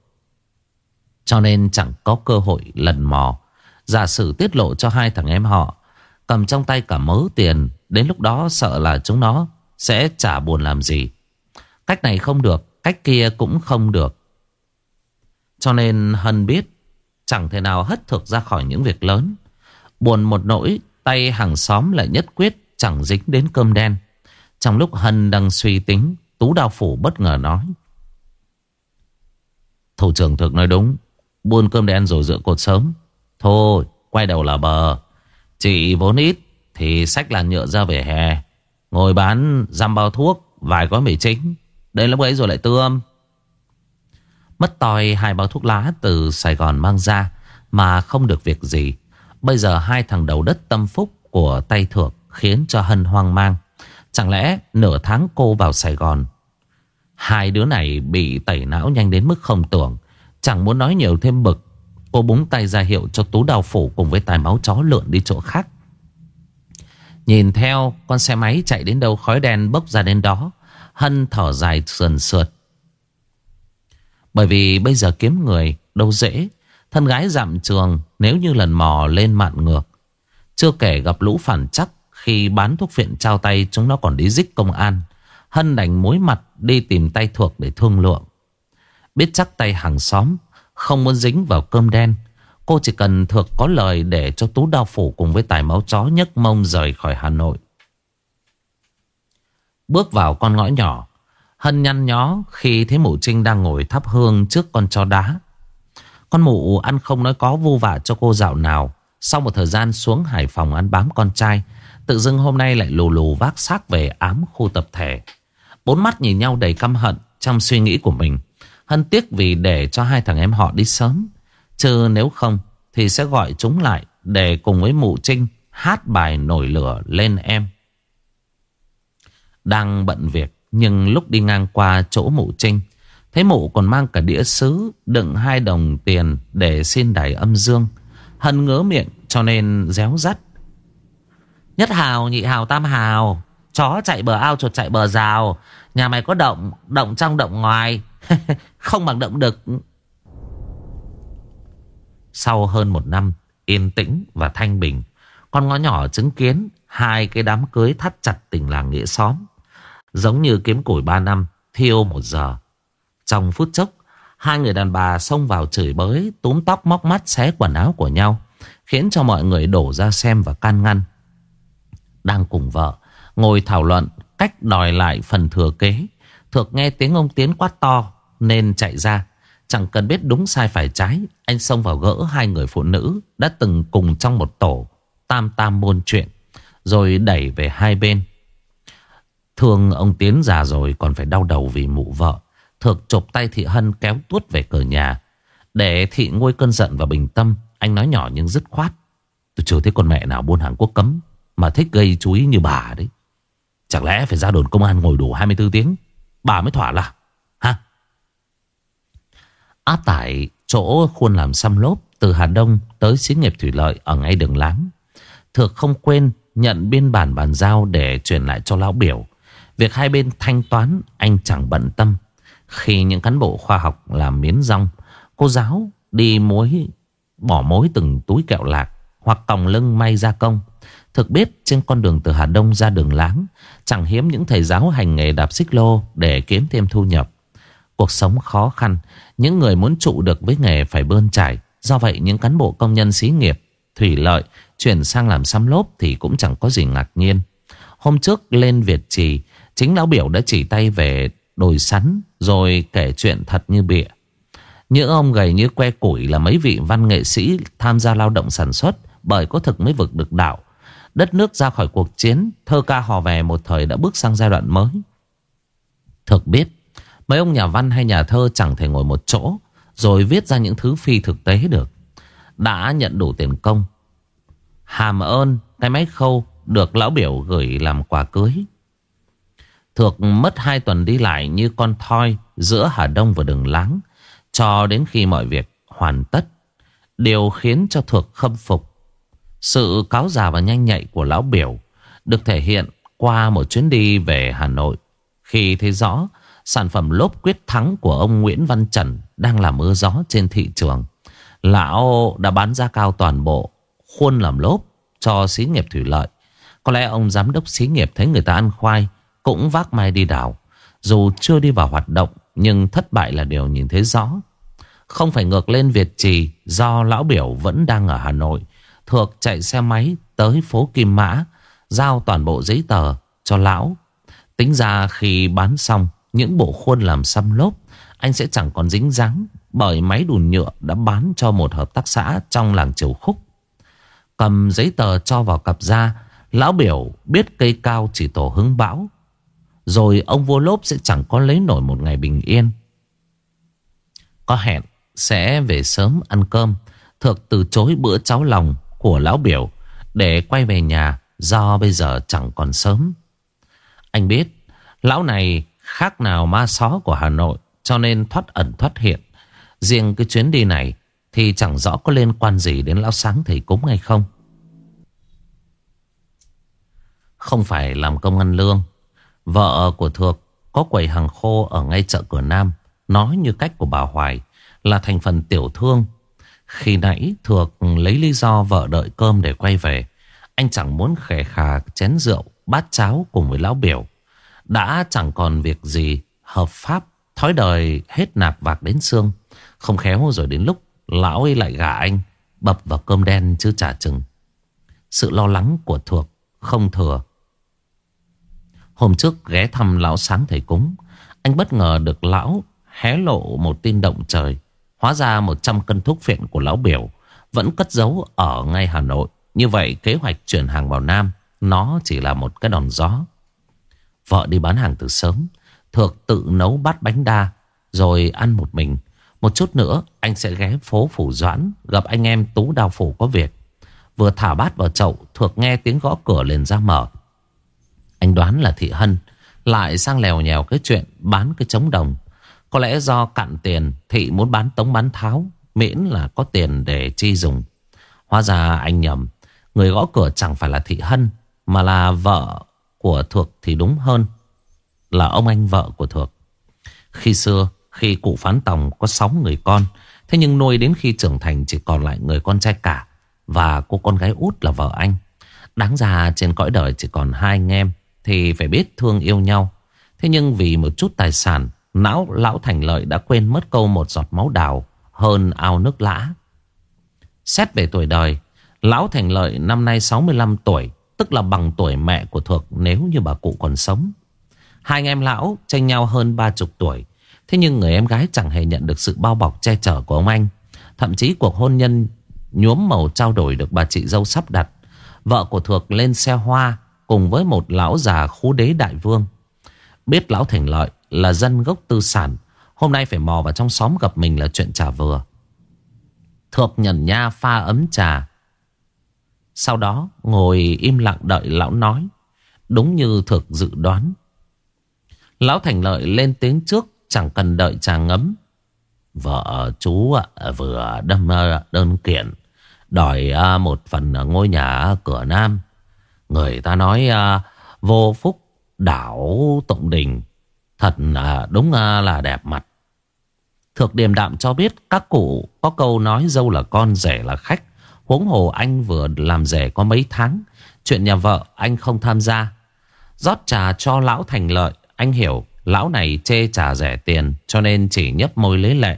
Cho nên chẳng có cơ hội lần mò. Giả sử tiết lộ cho hai thằng em họ, Cầm trong tay cả mớ tiền, Đến lúc đó sợ là chúng nó Sẽ trả buồn làm gì. Cách này không được, Cách kia cũng không được. Cho nên Hân biết Chẳng thể nào hất thực ra khỏi những việc lớn. Buồn một nỗi, Tay hàng xóm lại nhất quyết, Chẳng dính đến cơm đen. Trong lúc Hân đang suy tính, Tú Đào Phủ bất ngờ nói. Thủ trưởng thực nói đúng, Buôn cơm đen rồi dựa cột sớm. Thôi, quay đầu là bờ. Chị vốn ít, Thì sách làn nhựa ra về hè. Ngồi bán dăm bao thuốc, Vài gói mì chính. Đến lúc ấy rồi lại tươm. Mất tòi hai bao thuốc lá từ Sài Gòn mang ra Mà không được việc gì. Bây giờ hai thằng đầu đất tâm phúc của tay thược Khiến cho Hân hoang mang. Chẳng lẽ nửa tháng cô vào Sài Gòn, Hai đứa này bị tẩy não nhanh đến mức không tưởng, Chẳng muốn nói nhiều thêm bực. Cô búng tay ra hiệu cho Tú Đào Phủ Cùng với tài máu chó lượn đi chỗ khác. Nhìn theo, con xe máy chạy đến đâu khói đen bốc ra đến đó. Hân thở dài sườn sượt bởi vì bây giờ kiếm người đâu dễ. Thân gái dặm trường nếu như lần mò lên mạn ngược. Chưa kể gặp lũ phản chắc Khi bán thuốc viện trao tay chúng nó còn đi dích công an Hân đành mối mặt đi tìm tay thuộc để thương lượng. Biết chắc tay hàng xóm Không muốn dính vào cơm đen Cô chỉ cần thực có lời để cho Tú Đao Phủ cùng với tài máu chó nhấc mông rời khỏi Hà Nội. Bước vào con ngõ nhỏ, Hân nhăn nhó khi thấy mụ Trinh đang ngồi thắp hương trước con chó đá. Con mụ ăn không nói có vô vả cho cô dạo nào. Sau một thời gian xuống Hải Phòng ăn bám con trai, tự dưng hôm nay lại lù lù vác xác về ám khu tập thể. Bốn mắt nhìn nhau đầy căm hận trong suy nghĩ của mình. Hân tiếc vì để cho hai thằng em họ đi sớm. Chứ nếu không thì sẽ gọi chúng lại để cùng với mụ Trinh hát bài nổi lửa lên em. Đang bận việc nhưng lúc đi ngang qua chỗ mụ Trinh Thấy mụ còn mang cả đĩa sứ Đựng hai đồng tiền để xin đẩy âm dương Hân ngớ miệng cho nên réo rắt. Nhất hào, nhị hào, tam hào Chó chạy bờ ao, chuột chạy bờ rào Nhà mày có động, động trong động ngoài Không bằng động đực. Sau hơn một năm Yên tĩnh và thanh bình Con ngõ nhỏ chứng kiến Hai cái đám cưới thắt chặt tình làng nghĩa xóm. Giống như kiếm củi 3 năm, Thiêu một giờ. Trong phút chốc, Hai người đàn bà xông vào chửi bới, Túm tóc móc mắt xé quần áo của nhau, Khiến cho mọi người đổ ra xem và can ngăn. Đang cùng vợ, Ngồi thảo luận cách đòi lại phần thừa kế. Thược nghe tiếng ông Tiến quát to, Nên chạy ra. Chẳng cần biết đúng sai phải trái, Anh xông vào gỡ hai người phụ nữ Đã từng cùng trong một tổ, Tam tam môn chuyện, Rồi đẩy về hai bên. Thương ông Tiến già rồi còn phải đau đầu vì mụ vợ. Thược chụp tay thị Hân kéo tuốt về cửa nhà. Để thị nguôi cơn giận và bình tâm, Anh nói nhỏ nhưng dứt khoát. Tôi chưa thấy con mẹ nào buôn hàng quốc cấm, Mà thích gây chú ý như bà đấy. Chẳng lẽ phải ra đồn công an ngồi đủ 24 tiếng? Bà mới thỏa là. Ha? Áp tải chỗ khuôn làm xăm lốp Từ Hà Đông tới xí nghiệp thủy lợi Ở ngay đường láng. Thược không quên nhận biên bản bàn giao Để chuyển lại cho lão biểu. Việc hai bên thanh toán, anh chẳng bận tâm. Khi những cán bộ khoa học làm miến rong, Cô giáo đi mối Bỏ mối từng túi kẹo lạc Hoặc còng lưng may gia công. Thực biết trên con đường từ Hà Đông ra đường láng, Chẳng hiếm những thầy giáo hành nghề đạp xích lô Để kiếm thêm thu nhập. Cuộc sống khó khăn, Những người muốn trụ được với nghề phải bơn trải. Do vậy, những cán bộ công nhân xí nghiệp, Thủy lợi, Chuyển sang làm xăm lốp Thì cũng chẳng có gì ngạc nhiên. Hôm trước lên Việt Trì Chính lão biểu đã chỉ tay về đồi sắn, Rồi kể chuyện thật như bịa. Những ông gầy như que củi Là mấy vị văn nghệ sĩ Tham gia lao động sản xuất Bởi có thực mới vực được đạo. Đất nước ra khỏi cuộc chiến, Thơ ca hò về một thời đã bước sang giai đoạn mới. Thực biết, Mấy ông nhà văn hay nhà thơ chẳng thể ngồi một chỗ, Rồi viết ra những thứ phi thực tế được. Đã nhận đủ tiền công. Hàm ơn, Cái máy khâu được lão biểu gửi làm quà cưới. Thược mất hai tuần đi lại như con thoi giữa Hà Đông và đường láng, cho đến khi mọi việc hoàn tất. Điều khiến cho Thược khâm phục. Sự cáo già và nhanh nhạy của lão biểu được thể hiện qua một chuyến đi về Hà Nội. Khi thấy rõ sản phẩm lốp quyết thắng của ông Nguyễn Văn Trần đang làm mưa gió trên thị trường. Lão đã bán ra cao toàn bộ khuôn làm lốp cho xí nghiệp thủy lợi. Có lẽ ông giám đốc xí nghiệp thấy người ta ăn khoai cũng vác mai đi đảo. Dù chưa đi vào hoạt động, nhưng thất bại là điều nhìn thấy rõ. Không phải ngược lên Việt Trì, do lão biểu vẫn đang ở Hà Nội. Thược chạy xe máy tới phố Kim Mã, giao toàn bộ giấy tờ cho lão. Tính ra khi bán xong, những bộ khuôn làm xăm lốp, anh sẽ chẳng còn dính dáng bởi máy đùn nhựa đã bán cho một hợp tác xã trong làng Triều Khúc. Cầm giấy tờ cho vào cặp ra, Lão biểu biết cây cao chỉ tổ hứng bão rồi ông vua lốp sẽ chẳng có lấy nổi một ngày bình yên. Có hẹn sẽ về sớm ăn cơm, Thượng từ chối bữa cháo lòng của lão biểu Để quay về nhà, do bây giờ chẳng còn sớm. Anh biết, lão này khác nào ma só của Hà Nội, Cho nên thoát ẩn thoát hiện. Riêng cái chuyến đi này Thì chẳng rõ có liên quan gì đến lão sáng thầy cúng hay không. Không phải làm công ăn lương Vợ của Thược có quầy hàng khô ở ngay chợ cửa Nam. Nói như cách của bà Hoài là thành phần tiểu thương. Khi nãy Thược lấy lý do vợ đợi cơm để quay về. Anh chẳng muốn khề khà chén rượu, bát cháo cùng với lão biểu. Đã chẳng còn việc gì hợp pháp, thói đời hết nạp vạc đến xương. Không khéo rồi đến lúc lão ấy lại gả anh, bập vào cơm đen chứ trả chừng. Sự lo lắng của Thược không thừa. Hôm trước ghé thăm lão sáng thầy cúng, Anh bất ngờ được lão hé lộ một tin động trời, Hóa ra 100 cân thuốc phiện của lão biểu Vẫn cất giấu ở ngay Hà Nội. Như vậy kế hoạch chuyển hàng vào Nam, Nó chỉ là một cái đòn gió. Vợ đi bán hàng từ sớm Thược tự nấu bát bánh đa, Rồi ăn một mình. Một chút nữa, anh sẽ ghé phố Phủ Doãn Gặp anh em Tú Đào Phủ có việc. Vừa thả bát vào chậu Thược nghe tiếng gõ cửa liền ra mở anh đoán là Thị Hân lại sang lèo nhèo cái chuyện bán cái trống đồng. Có lẽ do cạn tiền, Thị muốn bán tống bán tháo, miễn là có tiền để chi dùng. Hóa ra anh nhầm. Người gõ cửa chẳng phải là Thị Hân, mà là vợ của Thược thì đúng hơn. Là ông anh vợ của Thược. Khi xưa, khi cụ phán tòng có 6 người con, Thế nhưng nuôi đến khi trưởng thành chỉ còn lại người con trai cả, Và cô con gái út là vợ anh Đáng ra trên cõi đời chỉ còn hai anh em thì phải biết thương yêu nhau. Thế nhưng vì một chút tài sản Não lão thành lợi đã quên mất câu một giọt máu đào hơn ao nước lã. Xét về tuổi đời, lão thành lợi năm nay 65 tuổi, tức là bằng tuổi mẹ của Thược nếu như bà cụ còn sống. Hai anh em lão tranh nhau hơn ba chục tuổi, thế nhưng người em gái chẳng hề nhận được sự bao bọc che chở của ông anh. Thậm chí cuộc hôn nhân nhuốm màu trao đổi được bà chị dâu sắp đặt. Vợ của Thược lên xe hoa cùng với một lão già khu đế đại vương. Biết lão thành lợi là dân gốc tư sản, hôm nay phải mò vào trong xóm gặp mình là chuyện trả vừa. Thược nhẩn nha pha ấm trà. Sau đó ngồi im lặng đợi lão nói. Đúng như Thược dự đoán. Lão thành lợi lên tiếng trước chẳng cần đợi trà ngấm. Vợ chú vừa đâm ờ, đơn kiện đòi ờ, một phần ngôi nhà cửa Nam. Người ta nói à, vô phúc đảo tụng đình. Thật đúng à, là đẹp mặt. Thược điềm đạm cho biết các cụ có câu nói dâu là con rể là khách. Huống hồ anh vừa làm rể có mấy tháng. Chuyện nhà vợ anh không tham gia. rót trà cho lão thành lợi. Anh hiểu lão này chê trà rẻ tiền cho nên chỉ nhấp môi lấy lệ.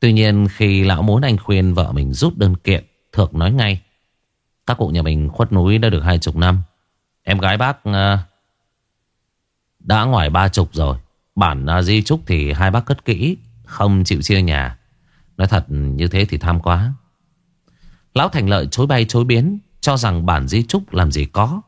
Tuy nhiên khi lão muốn anh khuyên vợ mình rút đơn kiện, Thược nói ngay. Các cụ nhà mình khuất núi đã được hai chục năm. Em gái bác ờ, đã ngoài ba chục rồi. Bản ờ, di trúc thì hai bác cất kỹ, không chịu chia nhà. Nói thật như thế thì tham quá. Lão Thành Lợi chối bay chối biến, cho rằng bản di trúc làm gì có.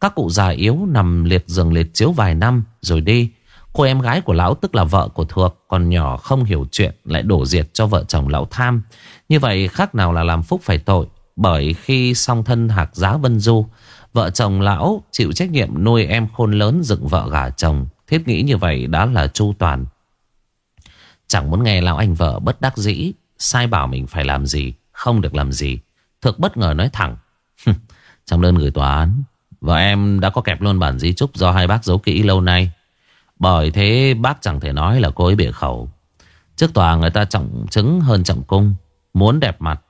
Các cụ già yếu nằm liệt giường liệt chiếu vài năm rồi đi. Cô em gái của lão tức là vợ của Thược Còn nhỏ không hiểu chuyện Lại đổ diệt cho vợ chồng lão tham Như vậy khác nào là làm phúc phải tội bởi khi song thân hạc giá vân du, Vợ chồng lão chịu trách nhiệm nuôi em khôn lớn dựng vợ gả chồng, Thiết nghĩ như vậy đã là chu toàn Chẳng muốn nghe lão anh vợ bất đắc dĩ, Sai bảo mình phải làm gì, Không được làm gì Thực bất ngờ nói thẳng Trong đơn gửi tòa án, Vợ em đã có kẹp luôn bản di trúc Do hai bác giấu kỹ lâu nay bởi thế bác chẳng thể nói là cô ấy bị khẩu. Trước tòa người ta trọng chứng hơn trọng cung. Muốn đẹp mặt.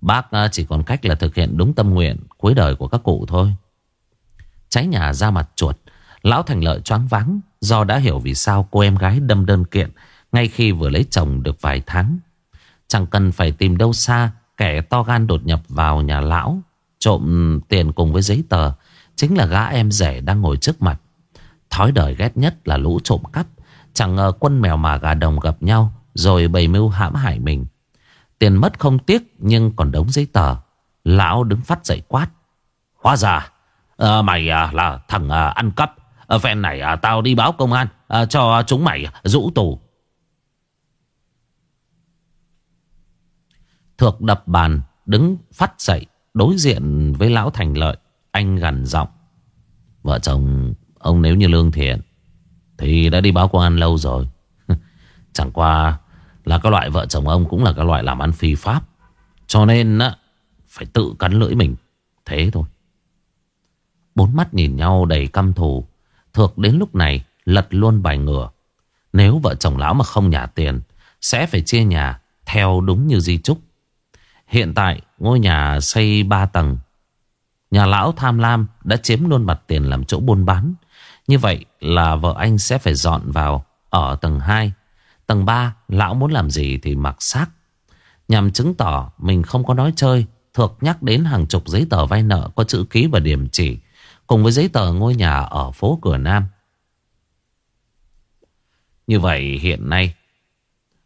Bác à, chỉ còn cách là thực hiện đúng tâm nguyện cuối đời của các cụ thôi. Cháy nhà ra mặt chuột. Lão Thành Lợi choáng váng, do đã hiểu vì sao cô em gái đâm đơn kiện ngay khi vừa lấy chồng được vài tháng. Chẳng cần phải tìm đâu xa, kẻ to gan đột nhập vào nhà lão, trộm tiền cùng với giấy tờ, chính là gã em rể đang ngồi trước mặt. Thói đời ghét nhất là lũ trộm cắp, Chẳng ngờ quân mèo mà gà đồng gặp nhau, Rồi bày mưu hãm hại mình Tiền mất không tiếc Nhưng còn đống giấy tờ. Lão đứng phát dậy quát. Hóa ra à, Mày à, là thằng à, ăn cắp. À, Phen này à, tao đi báo công an à, Cho chúng mày rũ tù. Thược đập bàn Đứng phát dậy Đối diện với lão thành lợi. Anh gần giọng. Vợ chồng Ông nếu như lương thiện Thì đã đi báo công an lâu rồi. Chẳng qua là các loại vợ chồng ông cũng là các loại làm ăn phi pháp. Cho nên á, phải tự cắn lưỡi mình. Thế thôi. Bốn mắt nhìn nhau đầy căm thù. Thược đến lúc này, lật luôn bài ngửa Nếu vợ chồng lão mà không nhà tiền, Sẽ phải chia nhà theo đúng như di trúc Hiện tại, ngôi nhà xây 3 tầng. Nhà lão tham lam đã chiếm luôn mặt tiền làm chỗ buôn bán. Như vậy là vợ anh sẽ phải dọn vào ở tầng 2. Tầng 3, lão muốn làm gì thì mặc xác. Nhằm chứng tỏ mình không có nói chơi, Thược nhắc đến hàng chục giấy tờ vay nợ có chữ ký và điểm chỉ, cùng với giấy tờ ngôi nhà ở phố Cửa Nam. Như vậy hiện nay,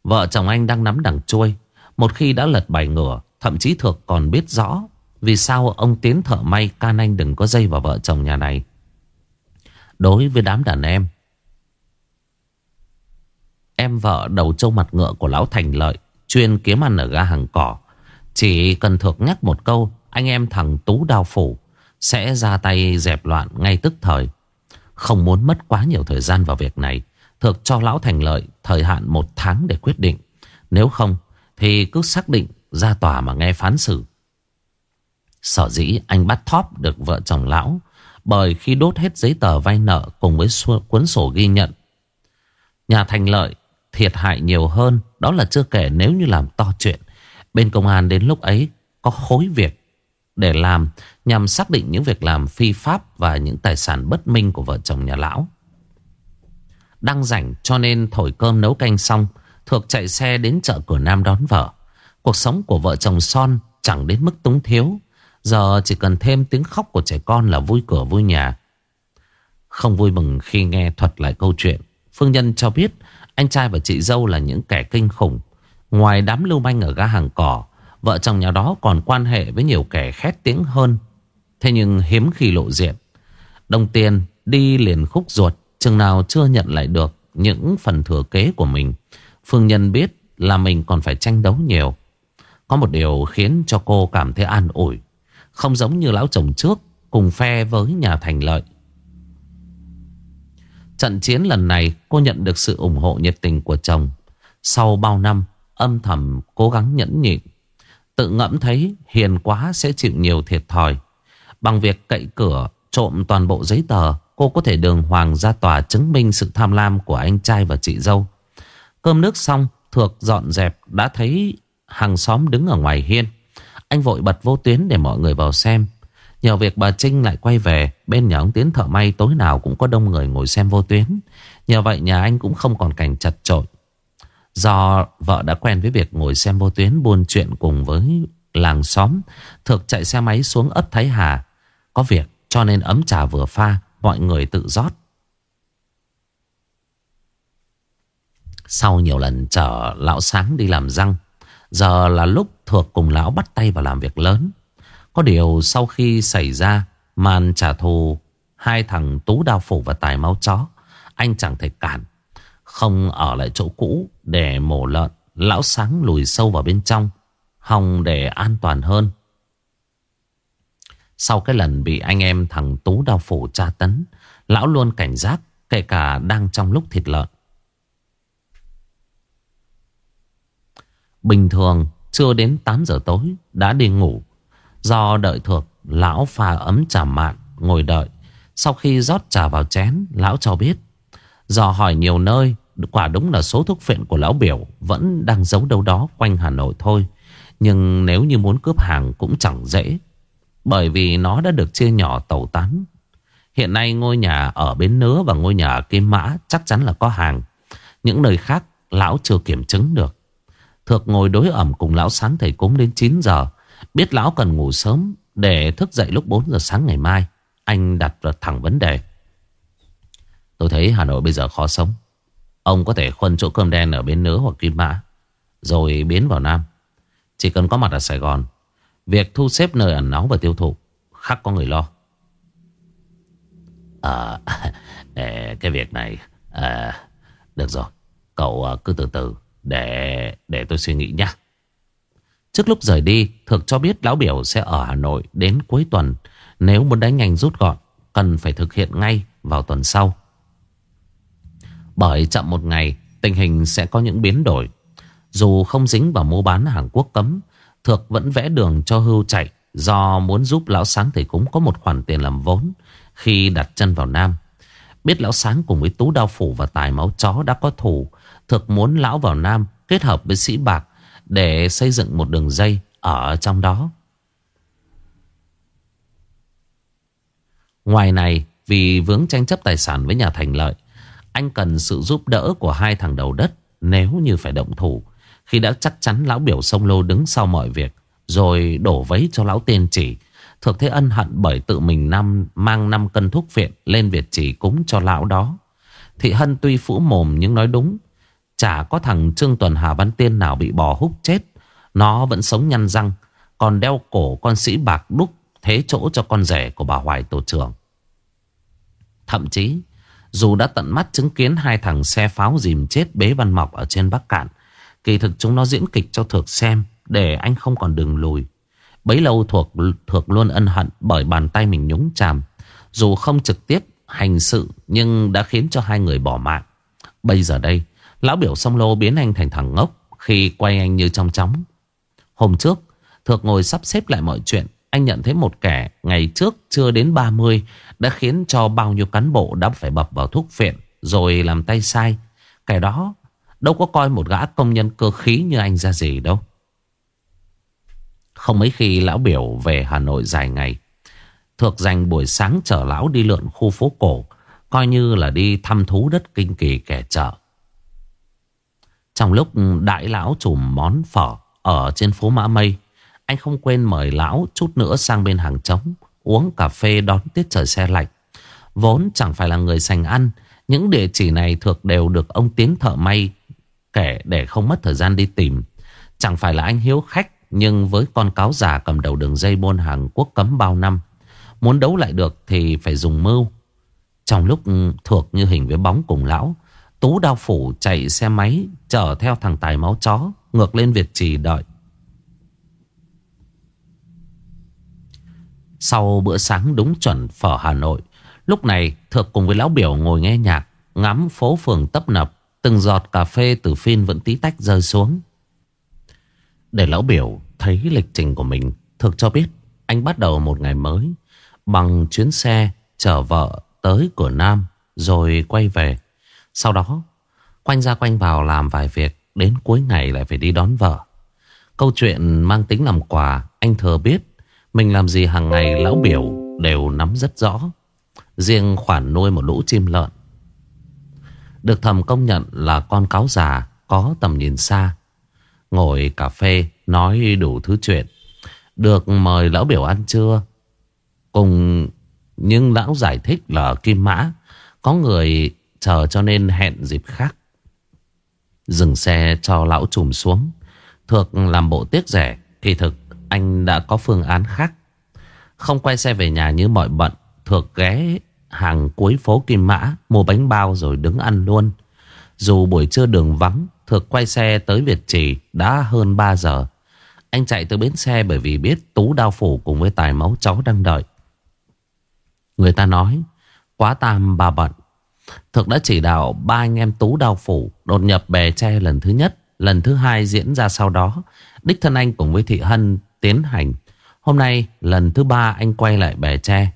vợ chồng anh đang nắm đằng chuôi. Một khi đã lật bài ngửa, thậm chí Thược còn biết rõ vì sao ông Tiến thợ may can anh đừng có dây vào vợ chồng nhà này. Đối với đám đàn em Em vợ đầu trâu mặt ngựa của Lão Thành Lợi, Chuyên kiếm ăn ở ga hàng cỏ. Chỉ cần thược nhắc một câu, Anh em thằng Tú Đao Phủ Sẽ ra tay dẹp loạn ngay tức thời. Không muốn mất quá nhiều thời gian vào việc này, Thược cho Lão Thành Lợi Thời hạn một tháng để quyết định. Nếu không, thì cứ xác định ra tòa mà nghe phán xử. Sở dĩ anh bắt thóp được vợ chồng Lão, bởi khi đốt hết giấy tờ vay nợ cùng với cuốn sổ ghi nhận, Nhà thành lợi thiệt hại nhiều hơn, Đó là chưa kể nếu như làm to chuyện. Bên công an đến lúc ấy có khối việc để làm nhằm xác định những việc làm phi pháp và những tài sản bất minh của vợ chồng nhà lão. Đang rảnh cho nên thổi cơm nấu canh xong, Thược chạy xe đến chợ cửa Nam đón vợ. Cuộc sống của vợ chồng Son chẳng đến mức túng thiếu. Giờ chỉ cần thêm tiếng khóc của trẻ con là vui cửa vui nhà. Không vui mừng khi nghe thuật lại câu chuyện. Phương Nhân cho biết anh trai và chị dâu là những kẻ kinh khủng. Ngoài đám lưu manh ở ga hàng cỏ, Vợ chồng nhà đó còn quan hệ với nhiều kẻ khét tiếng hơn. Thế nhưng hiếm khi lộ diện. Đồng tiền đi liền khúc ruột, Chừng nào chưa nhận lại được Những phần thừa kế của mình. Phương Nhân biết là mình còn phải tranh đấu nhiều. Có một điều khiến cho cô cảm thấy an ủi. Không giống như lão chồng trước, Cùng phe với nhà thành lợi Trận chiến lần này, cô nhận được sự ủng hộ nhiệt tình của chồng. Sau bao năm, âm thầm cố gắng nhẫn nhịn, Tự ngẫm thấy hiền quá sẽ chịu nhiều thiệt thòi. Bằng việc cậy cửa, trộm toàn bộ giấy tờ, Cô có thể đường hoàng ra tòa chứng minh sự tham lam của anh trai và chị dâu. Cơm nước xong, Thược dọn dẹp, đã thấy hàng xóm đứng ở ngoài hiên. Anh vội bật vô tuyến để mọi người vào xem. Nhờ việc bà Trinh lại quay về, Bên nhà ông Tiến thợ may tối nào cũng có đông người ngồi xem vô tuyến. Nhờ vậy nhà anh cũng không còn cảnh chật trội Do vợ đã quen với việc ngồi xem vô tuyến buôn chuyện cùng với làng xóm Thực chạy xe máy xuống ấp Thái Hà. Có việc, cho nên ấm trà vừa pha, Mọi người tự rót. Sau nhiều lần chở lão sáng đi làm răng, Giờ là lúc thuộc cùng lão bắt tay vào làm việc lớn. Có điều sau khi xảy ra Màn trả thù, Hai thằng Tú Đao Phủ và Tài Máu Chó, Anh chẳng thể cản. Không ở lại chỗ cũ Để mổ lợn, Lão sáng lùi sâu vào bên trong, Hòng để an toàn hơn. Sau cái lần bị anh em thằng Tú Đao Phủ tra tấn, Lão luôn cảnh giác, Kể cả đang trong lúc thịt lợn. Bình thường, chưa đến 8 giờ tối, đã đi ngủ. Do đợi thuộc, lão pha ấm trà mạn, ngồi đợi. Sau khi rót trà vào chén, lão cho biết. Do hỏi nhiều nơi, quả đúng là số thuốc phiện của lão biểu vẫn đang giấu đâu đó quanh Hà Nội thôi. Nhưng nếu như muốn cướp hàng cũng chẳng dễ. Bởi vì nó đã được chia nhỏ tẩu tán. Hiện nay ngôi nhà ở Bến Nứa và ngôi nhà ở Kim Mã chắc chắn là có hàng. Những nơi khác lão chưa kiểm chứng được. Thược ngồi đối ẩm cùng lão sáng thầy cúng đến 9 giờ. Biết lão cần ngủ sớm để thức dậy lúc 4 giờ sáng ngày mai. Anh đặt thẳng vấn đề. Tôi thấy Hà Nội bây giờ khó sống. Ông có thể khuân chỗ cơm đen ở bên nứa hoặc Kim Mã. Rồi biến vào Nam. Chỉ cần có mặt ở Sài Gòn. Việc thu xếp nơi ẩn náu và tiêu thụ. Khác có người lo. À, cái việc này à, Được rồi Cậu à, cứ từ từ để để tôi suy nghĩ nhé. Trước lúc rời đi, Thực cho biết Lão Biểu sẽ ở Hà Nội đến cuối tuần. Nếu muốn đánh nhanh rút gọn, cần phải thực hiện ngay vào tuần sau. Bởi chậm một ngày, tình hình sẽ có những biến đổi. Dù không dính vào mua bán hàng quốc cấm, Thực vẫn vẽ đường cho hưu chạy do muốn giúp Lão Sáng Thầy Cúng có một khoản tiền làm vốn khi đặt chân vào Nam. Biết Lão Sáng cùng với Tú Đao Phủ và Tài Máu Chó đã có thủ Thực muốn lão vào Nam kết hợp với sĩ bạc để xây dựng một đường dây ở trong đó. Ngoài này, vì vướng tranh chấp tài sản với nhà thành lợi, anh cần sự giúp đỡ của hai thằng đầu đất nếu như phải động thủ. Khi đã chắc chắn lão biểu sông lô đứng sau mọi việc, rồi đổ vấy cho lão tiên chỉ. Thực thế ân hận bởi tự mình năm mang 5 cân thuốc viện lên Việt chỉ cúng cho lão đó. Thị Hân tuy phũ mồm nhưng nói đúng. Chả có thằng Trương Tuần Hà Văn Tiên nào bị bò húc chết. Nó vẫn sống nhăn răng. Còn đeo cổ con sĩ bạc đúc thế chỗ cho con rể của bà Hoài tổ trưởng. Thậm chí, dù đã tận mắt chứng kiến hai thằng xe pháo dìm chết bế văn mọc ở trên Bắc Cạn, kỳ thực chúng nó diễn kịch cho Thược xem để anh không còn đường lùi. Bấy lâu thuộc thuộc luôn ân hận bởi bàn tay mình nhúng chàm. Dù không trực tiếp hành sự nhưng đã khiến cho hai người bỏ mạng. Bây giờ đây, Lão biểu song lô biến anh thành thằng ngốc Khi quay anh như trong chóng. Hôm trước, Thược ngồi sắp xếp lại mọi chuyện, Anh nhận thấy một kẻ ngày trước chưa đến 30 Đã khiến cho bao nhiêu cán bộ đã phải bập vào thuốc phiện Rồi làm tay sai. Kẻ đó đâu có coi một gã công nhân cơ khí như anh ra gì đâu. Không mấy khi lão biểu về Hà Nội dài ngày, Thược dành buổi sáng chở lão đi lượn khu phố cổ, Coi như là đi thăm thú đất kinh kỳ kẻ chợ trong lúc đại lão chùm món phở Ở trên phố Mã Mây, Anh không quên mời lão chút nữa sang bên hàng trống, Uống cà phê đón tiết trời xe lạnh. Vốn chẳng phải là người sành ăn, Những địa chỉ này thuộc đều được ông Tiến thợ may Kể để không mất thời gian đi tìm. Chẳng phải là anh hiếu khách, Nhưng với con cáo già cầm đầu đường dây buôn hàng quốc cấm bao năm, Muốn đấu lại được thì phải dùng mưu. Trong lúc thuộc như hình với bóng cùng lão Tú đao phủ chạy xe máy Chở theo thằng tài máu chó, Ngược lên Việt Trì đợi. Sau bữa sáng đúng chuẩn phở Hà Nội, Lúc này Thược cùng với lão biểu ngồi nghe nhạc, Ngắm phố phường tấp nập, Từng giọt cà phê từ phin vẫn tí tách rơi xuống. Để lão biểu thấy lịch trình của mình, Thược cho biết anh bắt đầu một ngày mới, Bằng chuyến xe chở vợ tới cửa Nam, Rồi quay về sau đó, Quanh ra quanh vào làm vài việc, Đến cuối ngày lại phải đi đón vợ. Câu chuyện mang tính làm quà, Anh thừa biết, Mình làm gì hàng ngày lão biểu đều nắm rất rõ. Riêng khoản nuôi một lũ chim lợn. Được thầm công nhận là con cáo già, Có tầm nhìn xa. Ngồi cà phê, Nói đủ thứ chuyện. Được mời lão biểu ăn trưa. Cùng, Nhưng lão giải thích là Kim Mã, Có người chờ cho nên hẹn dịp khác. Dừng xe cho lão trùm xuống. Thược làm bộ tiếc rẻ, Kỳ thực anh đã có phương án khác. Không quay xe về nhà như mọi bận, Thược ghé hàng cuối phố Kim Mã, Mua bánh bao rồi đứng ăn luôn. Dù buổi trưa đường vắng, Thược quay xe tới Việt Trì Đã hơn 3 giờ. Anh chạy tới bến xe bởi vì biết Tú đao phủ cùng với tài máu cháu đang đợi. Người ta nói, Quá tam bà bận Thực đã chỉ đạo ba anh em Tú đào phủ Đột nhập bè tre lần thứ nhất, Lần thứ hai diễn ra sau đó. Đích thân anh cùng với Thị Hân tiến hành. Hôm nay, lần thứ ba anh quay lại bè tre.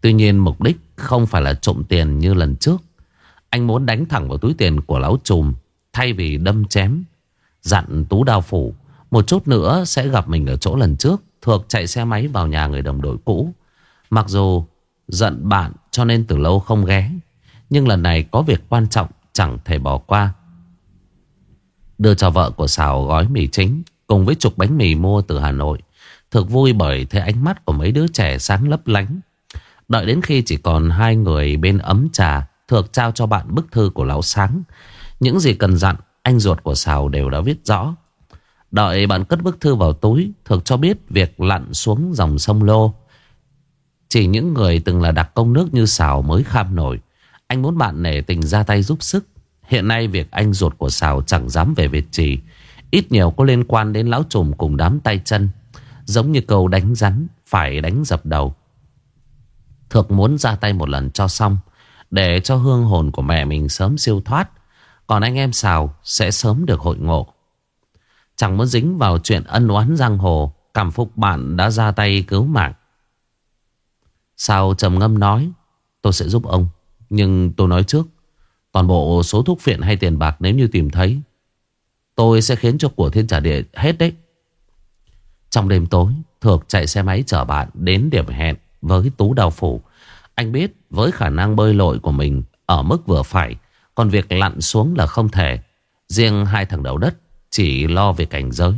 Tuy nhiên, mục đích không phải là trộm tiền như lần trước. Anh muốn đánh thẳng vào túi tiền của lão trùm, Thay vì đâm chém. Dặn Tú đào phủ, Một chút nữa sẽ gặp mình ở chỗ lần trước. Thuộc chạy xe máy vào nhà người đồng đội cũ. Mặc dù giận bạn cho nên từ lâu không ghé. Nhưng lần này có việc quan trọng chẳng thể bỏ qua. Đưa cho vợ của Sào gói mì chính, Cùng với chục bánh mì mua từ Hà Nội. Thực vui bởi thấy ánh mắt của mấy đứa trẻ sáng lấp lánh. Đợi đến khi chỉ còn hai người bên ấm trà, Thược trao cho bạn bức thư của lão sáng. Những gì cần dặn, Anh ruột của Sào đều đã viết rõ. Đợi bạn cất bức thư vào túi, Thược cho biết việc lặn xuống dòng sông Lô. Chỉ những người từng là đặc công nước như Sào mới kham nổi. Anh muốn bạn nể tình ra tay giúp sức. Hiện nay việc anh ruột của Sào chẳng dám về Việt Trì. Ít nhiều có liên quan đến lão trùm cùng đám tay chân. Giống như câu đánh rắn, Phải đánh dập đầu. Thược muốn ra tay một lần cho xong, Để cho hương hồn của mẹ mình sớm siêu thoát. Còn anh em Sào sẽ sớm được hội ngộ. Chẳng muốn dính vào chuyện ân oán giang hồ, Cảm phục bạn đã ra tay cứu mạng. Sao trầm ngâm nói Tôi sẽ giúp ông Nhưng tôi nói trước Toàn bộ số thuốc phiện hay tiền bạc nếu như tìm thấy Tôi sẽ khiến cho của thiên trả địa hết đấy Trong đêm tối Thược chạy xe máy chở bạn đến điểm hẹn với Tú Đào Phủ. Anh biết với khả năng bơi lội của mình ở mức vừa phải, còn việc lặn xuống là không thể. Riêng hai thằng đầu đất chỉ lo về cảnh giới.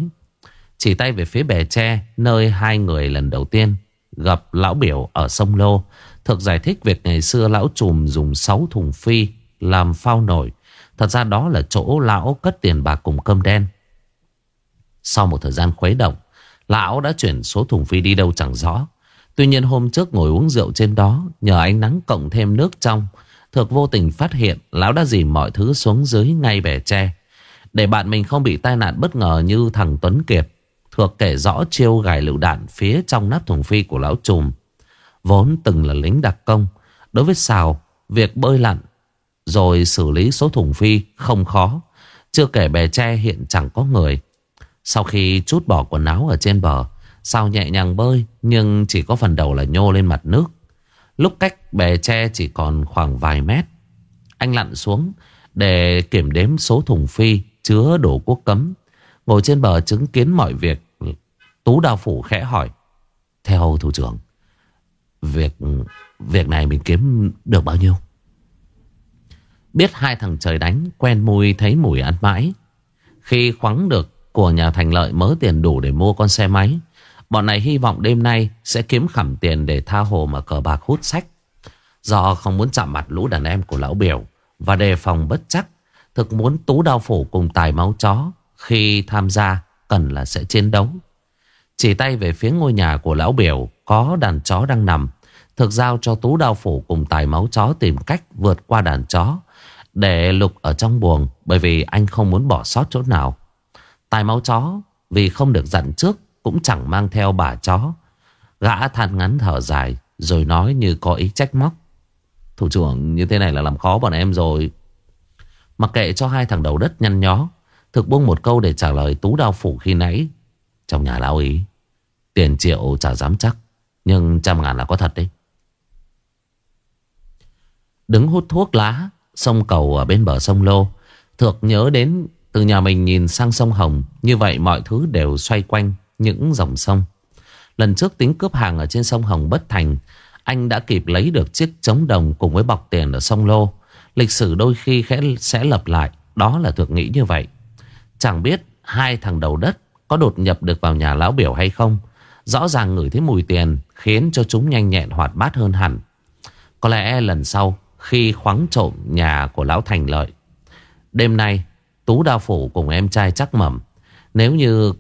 Chỉ tay về phía bè tre, nơi hai người lần đầu tiên gặp lão biểu ở sông Lô. Thực giải thích việc ngày xưa lão trùm dùng 6 thùng phi làm phao nổi. Thật ra đó là chỗ lão cất tiền bạc cùng cơm đen. Sau một thời gian khuấy động, lão đã chuyển số thùng phi đi đâu chẳng rõ. Tuy nhiên hôm trước ngồi uống rượu trên đó Nhờ ánh nắng cộng thêm nước trong Thực vô tình phát hiện Lão đã dìm mọi thứ xuống dưới ngay bể tre Để bạn mình không bị tai nạn bất ngờ như thằng Tuấn Kiệt Thuộc kể rõ chiêu gài lựu đạn Phía trong nắp thùng phi của lão trùm. Vốn từng là lính đặc công, Đối với xào Việc bơi lặn Rồi xử lý số thùng phi không khó. Chưa kể bè tre hiện chẳng có người. Sau khi chút bỏ quần áo ở trên bờ Sao nhẹ nhàng bơi, Nhưng chỉ có phần đầu là nhô lên mặt nước. Lúc cách bè tre chỉ còn khoảng vài mét, Anh lặn xuống Để kiểm đếm số thùng phi Chứa đồ quốc cấm. Ngồi trên bờ chứng kiến mọi việc Tú Đào Phủ khẽ hỏi. Theo thủ trưởng, Việc việc này mình kiếm được bao nhiêu? Biết hai thằng trời đánh, Quen mùi, thấy mùi ăn mãi. Khi khoắng được của nhà thành lợi mớ tiền đủ để mua con xe máy, Bọn này hy vọng đêm nay Sẽ kiếm khẩm tiền để tha hồ mà cờ bạc hút sách. Do không muốn chạm mặt lũ đàn em của lão biểu Và đề phòng bất chắc, Thực muốn tú đao phủ cùng tài máu chó Khi tham gia cần là sẽ chiến đấu. Chỉ tay về phía ngôi nhà của lão biểu, Có đàn chó đang nằm. Thực giao cho tú đao phủ cùng tài máu chó Tìm cách vượt qua đàn chó, Để lục ở trong buồng, Bởi vì anh không muốn bỏ sót chỗ nào. Tài máu chó, Vì không được dặn trước, Cũng chẳng mang theo bà chó. Gã than ngắn thở dài, Rồi nói như có ý trách móc. Thủ trưởng, như thế này là làm khó bọn em rồi. Mặc kệ cho hai thằng đầu đất nhăn nhó, Thực buông một câu để trả lời Tú đao phủ khi nãy trong nhà lão ý Tiền triệu chả dám chắc, Nhưng trăm ngàn là có thật đấy. Đứng hút thuốc lá, Sông cầu ở bên bờ sông Lô, Thược nhớ đến từ nhà mình nhìn sang sông Hồng, Như vậy mọi thứ đều xoay quanh Những dòng sông. Lần trước tính cướp hàng ở trên sông Hồng bất thành, Anh đã kịp lấy được chiếc trống đồng Cùng với bọc tiền ở sông Lô. Lịch sử đôi khi sẽ lập lại, Đó là Thược nghĩ như vậy. Chẳng biết hai thằng đầu đất có đột nhập được vào nhà lão biểu hay không? Rõ ràng ngửi thấy mùi tiền Khiến cho chúng nhanh nhẹn hoạt bát hơn hẳn. Có lẽ lần sau Khi khoáng trộm nhà của lão Thành Lợi Đêm nay Tú Đao Phủ cùng em trai chắc mầm Nếu như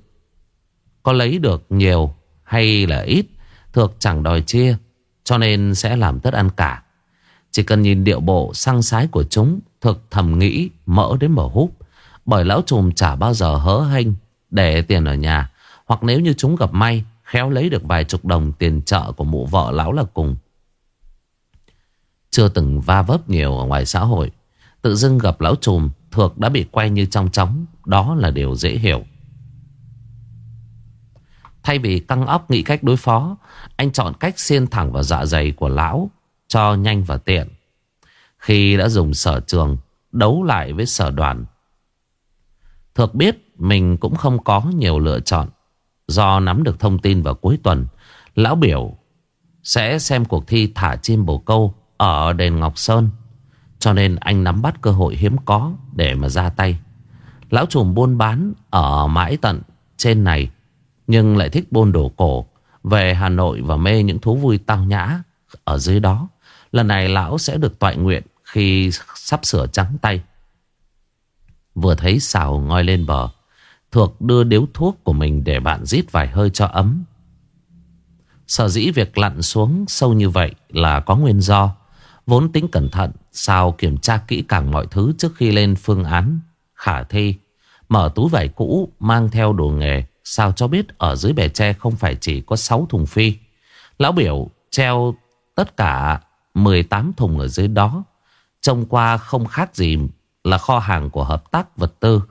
Có lấy được nhiều hay là ít Thược chẳng đòi chia Cho nên sẽ làm tất ăn cả. Chỉ cần nhìn điệu bộ sang sái của chúng Thực thầm nghĩ mỡ đến mở húp, bởi lão trùm chả bao giờ hớ hênh để tiền ở nhà. Hoặc nếu như chúng gặp may, Khéo lấy được vài chục đồng tiền trợ của mụ vợ lão là cùng. Chưa từng va vấp nhiều ở ngoài xã hội, Tự dưng gặp lão trùm, Thược đã bị quay như trong chóng. Đó là điều dễ hiểu. Thay vì căng óc nghĩ cách đối phó, Anh chọn cách xiên thẳng vào dạ dày của lão, Cho nhanh và tiện. Khi đã dùng sở trường, Đấu lại với sở đoàn. Thược biết mình cũng không có nhiều lựa chọn. Do nắm được thông tin vào cuối tuần, Lão Biểu sẽ xem cuộc thi thả chim bồ câu ở đền Ngọc Sơn. Cho nên anh nắm bắt cơ hội hiếm có để mà ra tay. Lão trùm buôn bán ở mãi tận trên này, nhưng lại thích buôn đồ cổ. Về Hà Nội và mê những thú vui tao nhã ở dưới đó. Lần này lão sẽ được toại nguyện khi sắp sửa trắng tay. Vừa thấy xào ngoi lên bờ Thuộc đưa điếu thuốc của mình để bạn rít vài hơi cho ấm. Sở dĩ việc lặn xuống sâu như vậy là có nguyên do. Vốn tính cẩn thận, Sao kiểm tra kỹ càng mọi thứ trước khi lên phương án, khả thi. Mở túi vải cũ, mang theo đồ nghề, Sao cho biết ở dưới bè tre không phải chỉ có 6 thùng phi. Lão biểu treo tất cả 18 thùng ở dưới đó. Trông qua không khác gì là kho hàng của hợp tác vật tư.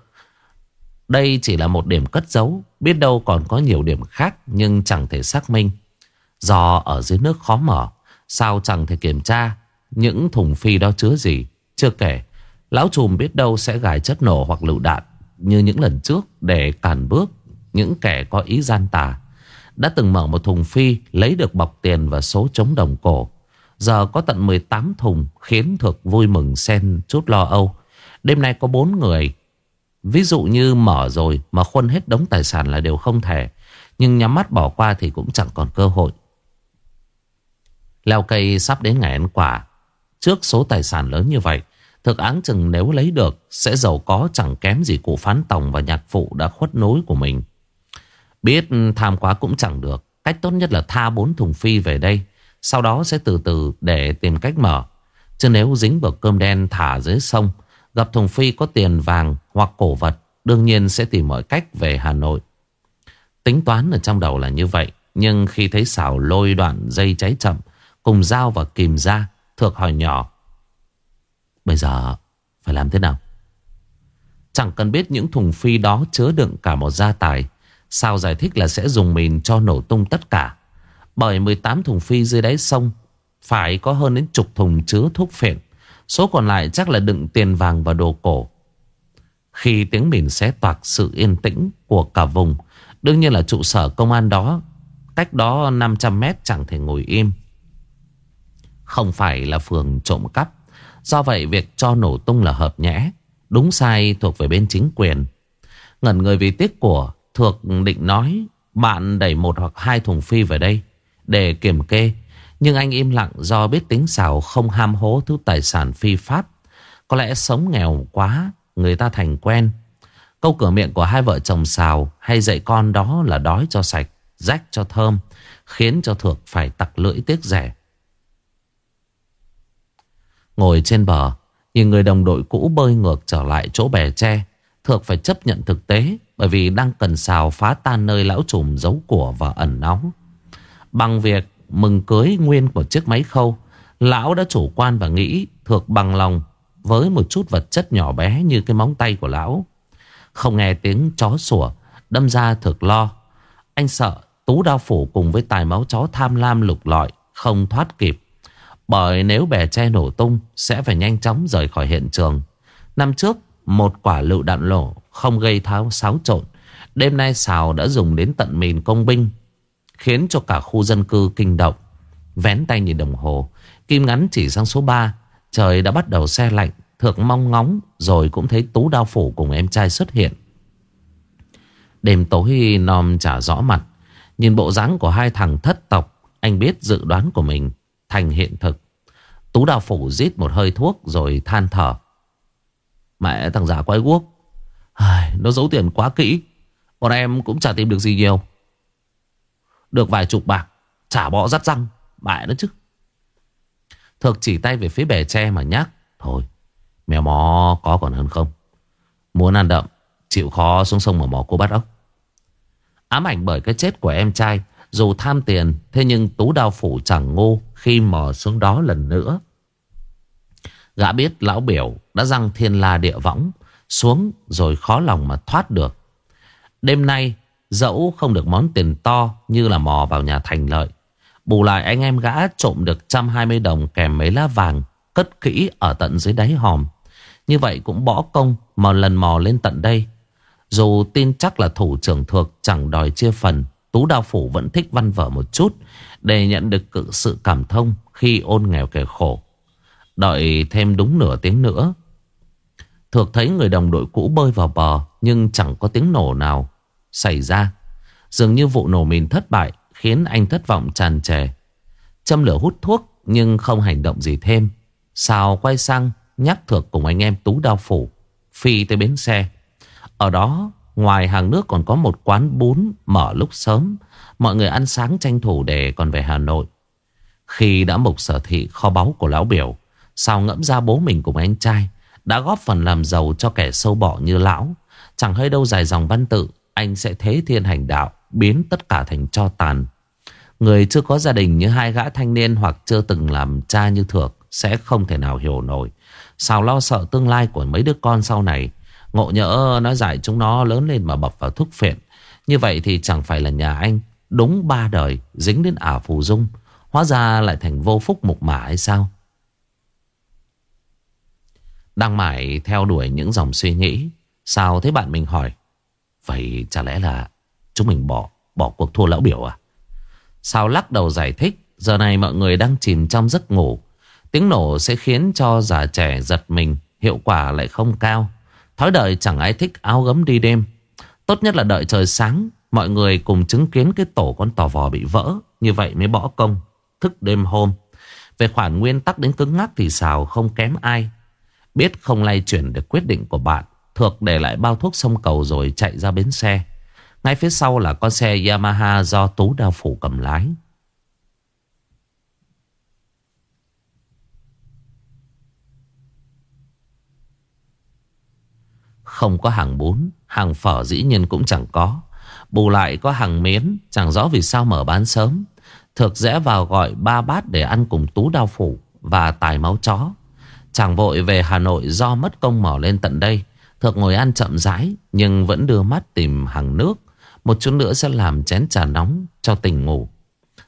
Đây chỉ là một điểm cất giấu, biết đâu còn có nhiều điểm khác nhưng chẳng thể xác minh. Do ở dưới nước khó mở, sao chẳng thể kiểm tra những thùng phi đó chứa gì. Chưa kể, lão trùm biết đâu sẽ gài chất nổ hoặc lựu đạn như những lần trước để cản bước những kẻ có ý gian tà. Đã từng mở một thùng phi lấy được bọc tiền và số chống đồng cổ. Giờ có tận 18 thùng khiến thực vui mừng xen chút lo âu. Đêm nay có bốn người Ví dụ như mở rồi Mà khuân hết đống tài sản là đều không thể. Nhưng nhắm mắt bỏ qua thì cũng chẳng còn cơ hội. Leo cây sắp đến ngày ăn quả. Trước số tài sản lớn như vậy, Thực án chừng nếu lấy được Sẽ giàu có chẳng kém gì cụ phán tổng Và nhạc phụ đã khuất nối của mình. Biết tham quá cũng chẳng được. Cách tốt nhất là tha bốn thùng phi về đây. Sau đó sẽ từ từ để tìm cách mở. Chứ nếu dính vào cơm đen thả dưới sông Gặp Thùng Phi có tiền vàng hoặc cổ vật, Đương nhiên sẽ tìm mọi cách về Hà Nội. Tính toán ở trong đầu là như vậy, Nhưng khi thấy xảo lôi đoạn dây cháy chậm, Cùng dao và kìm ra, Thược hỏi nhỏ, Bây giờ phải làm thế nào? Chẳng cần biết những thùng phi đó chứa đựng cả một gia tài. Sao giải thích là sẽ dùng mình cho nổ tung tất cả. Bởi 18 thùng phi dưới đáy sông, Phải có hơn đến chục thùng chứa thuốc phiện. Số còn lại chắc là đựng tiền vàng và đồ cổ. Khi tiếng mìn xé toạc sự yên tĩnh của cả vùng, đương nhiên là trụ sở công an đó, cách đó 500 mét chẳng thể ngồi im. Không phải là phường trộm cắp Do vậy việc cho nổ tung là hợp nhẽ Đúng sai thuộc về bên chính quyền Ngẩn người vì tiếc của Thuộc định nói Bạn đẩy một hoặc hai thùng phi về đây Để kiểm kê nhưng anh im lặng do biết tính xảo Không ham hố thứ tài sản phi pháp. Có lẽ sống nghèo quá, Người ta thành quen. Câu cửa miệng của hai vợ chồng xào Hay dạy con đó là đói cho sạch, Rách cho thơm, Khiến cho Thược phải tặc lưỡi tiếc rẻ. Ngồi trên bờ, Nhìn người đồng đội cũ bơi ngược trở lại chỗ bè tre, Thược phải chấp nhận thực tế Bởi vì đang cần xào phá tan nơi lão trùm giấu của và ẩn náu. Bằng việc mừng cưới nguyên của chiếc máy khâu, Lão đã chủ quan và nghĩ Thược bằng lòng Với một chút vật chất nhỏ bé như cái móng tay của lão. Không nghe tiếng chó sủa, Đâm ra Thược lo. Anh sợ Tú đao phủ cùng với tài máu chó tham lam lục lọi Không thoát kịp, Bởi nếu bè tre nổ tung Sẽ phải nhanh chóng rời khỏi hiện trường. Năm trước, một quả lựu đạn lổ Không gây tháo xáo trộn, Đêm nay xào đã dùng đến tận mìn công binh Khiến cho cả khu dân cư kinh động. Vén tay nhìn đồng hồ, Kim ngắn chỉ sang số 3 Trời đã bắt đầu xe lạnh Thược mong ngóng, Rồi cũng thấy Tú Đao Phủ cùng em trai xuất hiện. Đêm tối Nom trả rõ mặt. Nhìn bộ dáng của hai thằng thất tộc, Anh biết dự đoán của mình Thành hiện thực. Tú Đao Phủ rít một hơi thuốc Rồi than thở. Mẹ, thằng giả quái quốc Nó giấu tiền quá kỹ. Bọn em cũng chả tìm được gì nhiều. Được vài chục bạc, Chả bỏ rắt răng Mẹ nó chứ. Thực chỉ tay về phía bè tre mà nhắc, Thôi, mèo mò có còn hơn không? Muốn ăn đậm, Chịu khó xuống sông mà mò cô bắt ốc. Ám ảnh bởi cái chết của em trai, Dù tham tiền, Thế nhưng Tú Đao Phủ chẳng ngu Khi mò xuống đó lần nữa. Gã biết lão biểu đã răng thiên la địa võng, xuống rồi khó lòng mà thoát được. Đêm nay dẫu không được món tiền to như là mò vào nhà thành lợi. Bù lại anh em gã trộm được 120 đồng kèm mấy lá vàng cất kỹ ở tận dưới đáy hòm. Như vậy cũng bỏ công mà lần mò lên tận đây. Dù tin chắc là thủ trưởng thuộc chẳng đòi chia phần, Tú Đao Phủ vẫn thích văn vở một chút để nhận được cự sự cảm thông khi ôn nghèo kẻ khổ. Đợi thêm đúng nửa tiếng nữa Thược thấy người đồng đội cũ bơi vào bờ Nhưng chẳng có tiếng nổ nào Xảy ra. Dường như vụ nổ mìn thất bại Khiến anh thất vọng tràn trề. Châm lửa hút thuốc Nhưng không hành động gì thêm. Sao quay sang nhắc Thược cùng anh em Tú Đao Phủ, Phi tới bến xe. Ở đó, ngoài hàng nước còn có một quán bún Mở lúc sớm. Mọi người ăn sáng tranh thủ để còn về Hà Nội. Khi đã mục sở thị kho báu của lão biểu, Sao ngẫm ra bố mình cùng anh trai Đã góp phần làm giàu cho kẻ sâu bọ như lão? Chẳng hơi đâu dài dòng văn tự anh sẽ thế thiên hành đạo, Biến tất cả thành cho tàn. Người chưa có gia đình như hai gã thanh niên Hoặc chưa từng làm cha như Thược Sẽ không thể nào hiểu nổi. Sao lo sợ tương lai của mấy đứa con sau này? Ngộ nhỡ nó dạy chúng nó lớn lên mà bập vào thuốc phiện. Như vậy thì chẳng phải là nhà anh Đúng ba đời dính đến ả phù dung, Hóa ra lại thành vô phúc mục mả hay sao? Đang mải theo đuổi những dòng suy nghĩ, Sao thấy bạn mình hỏi? Vậy chả lẽ là Chúng mình bỏ bỏ cuộc thua lão biểu à? Sao lắc đầu giải thích, Giờ này mọi người đang chìm trong giấc ngủ. Tiếng nổ sẽ khiến cho già trẻ giật mình, Hiệu quả lại không cao. Thói đời chẳng ai thích áo gấm đi đêm. Tốt nhất là đợi trời sáng, Mọi người cùng chứng kiến cái tổ con tò vò bị vỡ, Như vậy mới bỏ công, Thức đêm hôm. Về khoản nguyên tắc đến cứng ngắc thì xào không kém ai. Biết không lay chuyển được quyết định của bạn. Thược để lại bao thuốc sông cầu rồi chạy ra bến xe. Ngay phía sau là con xe Yamaha do Tú Đao Phủ cầm lái. Không có hàng bún, Hàng phở dĩ nhiên cũng chẳng có. Bù lại có hàng miến, Chẳng rõ vì sao mở bán sớm. Thực rẽ vào gọi ba bát để ăn cùng Tú Đao Phủ Và tài máu chó. Chàng vội về Hà Nội do mất công mỏ lên tận đây. Thược ngồi ăn chậm rãi, nhưng vẫn đưa mắt tìm hàng nước. Một chút nữa sẽ làm chén trà nóng cho tỉnh ngủ.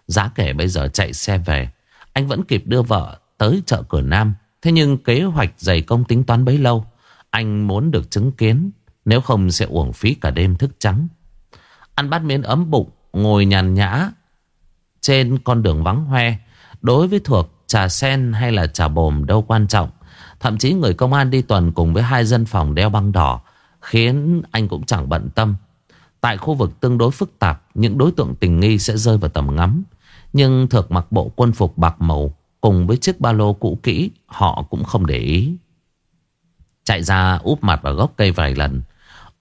Giá kể bây giờ chạy xe về. Anh vẫn kịp đưa vợ tới chợ cửa Nam. Thế nhưng kế hoạch dày công tính toán bấy lâu. Anh muốn được chứng kiến. Nếu không sẽ uổng phí cả đêm thức trắng. Ăn bát miếng ấm bụng. Ngồi nhàn nhã. Trên con đường vắng hoe. Đối với Thuộc trà sen hay là trà bồm đâu quan trọng. Thậm chí người công an đi tuần cùng với hai dân phòng đeo băng đỏ khiến anh cũng chẳng bận tâm. Tại khu vực tương đối phức tạp, những đối tượng tình nghi sẽ rơi vào tầm ngắm. Nhưng thược mặc bộ quân phục bạc màu cùng với chiếc ba lô cũ kỹ, họ cũng không để ý. Chạy ra úp mặt vào gốc cây vài lần,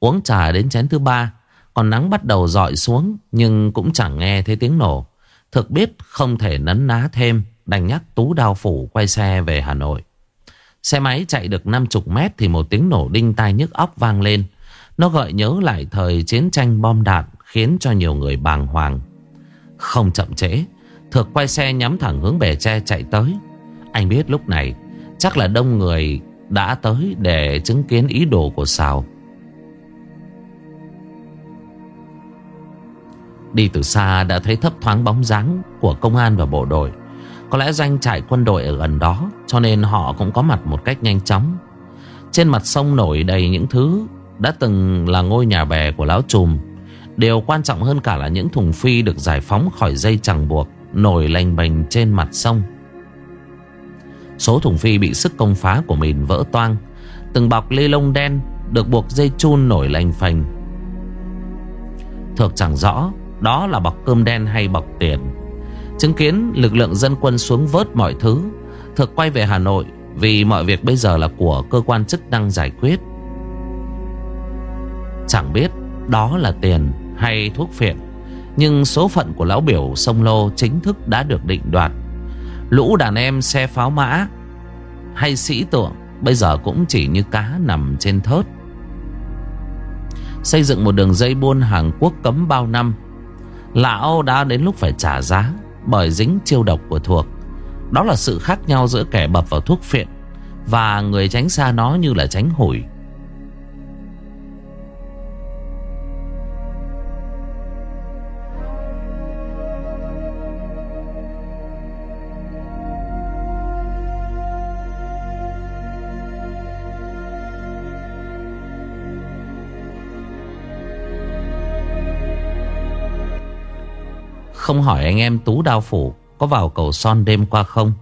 uống trà đến chén thứ ba, còn nắng bắt đầu dọi xuống nhưng cũng chẳng nghe thấy tiếng nổ. Thực biết không thể nấn ná thêm, đành nhắc Tú Đao Phủ quay xe về Hà Nội. Xe máy chạy được 50 mét thì một tiếng nổ đinh tai nhức óc vang lên. Nó gợi nhớ lại thời chiến tranh bom đạn khiến cho nhiều người bàng hoàng. Không chậm trễ, Thược quay xe nhắm thẳng hướng bể tre chạy tới. Anh biết lúc này chắc là đông người đã tới để chứng kiến ý đồ của Sào. Đi từ xa đã thấy thấp thoáng bóng dáng của công an và bộ đội. Có lẽ doanh trại quân đội ở gần đó, cho nên họ cũng có mặt một cách nhanh chóng. Trên mặt sông nổi đầy những thứ đã từng là ngôi nhà bè của lão trùm. Điều quan trọng hơn cả là những thùng phi được giải phóng khỏi dây chẳng buộc, nổi lành bềnh trên mặt sông. Số thùng phi bị sức công phá của mình vỡ toang. Từng bọc lê lông đen được buộc dây chun nổi lành phành. Thực chẳng rõ đó là bọc cơm đen hay bọc tiền. Chứng kiến lực lượng dân quân xuống vớt mọi thứ, Thực quay về Hà Nội Vì mọi việc bây giờ là của cơ quan chức năng giải quyết. Chẳng biết đó là tiền hay thuốc phiện, Nhưng số phận của lão biểu sông Lô chính thức đã được định đoạt. Lũ đàn em xe pháo mã hay sĩ tượng Bây giờ cũng chỉ như cá nằm trên thớt. Xây dựng một đường dây buôn hàng quốc cấm bao năm, Lão đã đến lúc phải trả giá bởi dính chiêu độc của thuộc. Đó là sự khác nhau giữa kẻ bập vào thuốc phiện và người tránh xa nó như là tránh hủi. Không hỏi anh em Tú Đao Phủ Có vào cầu son đêm qua không.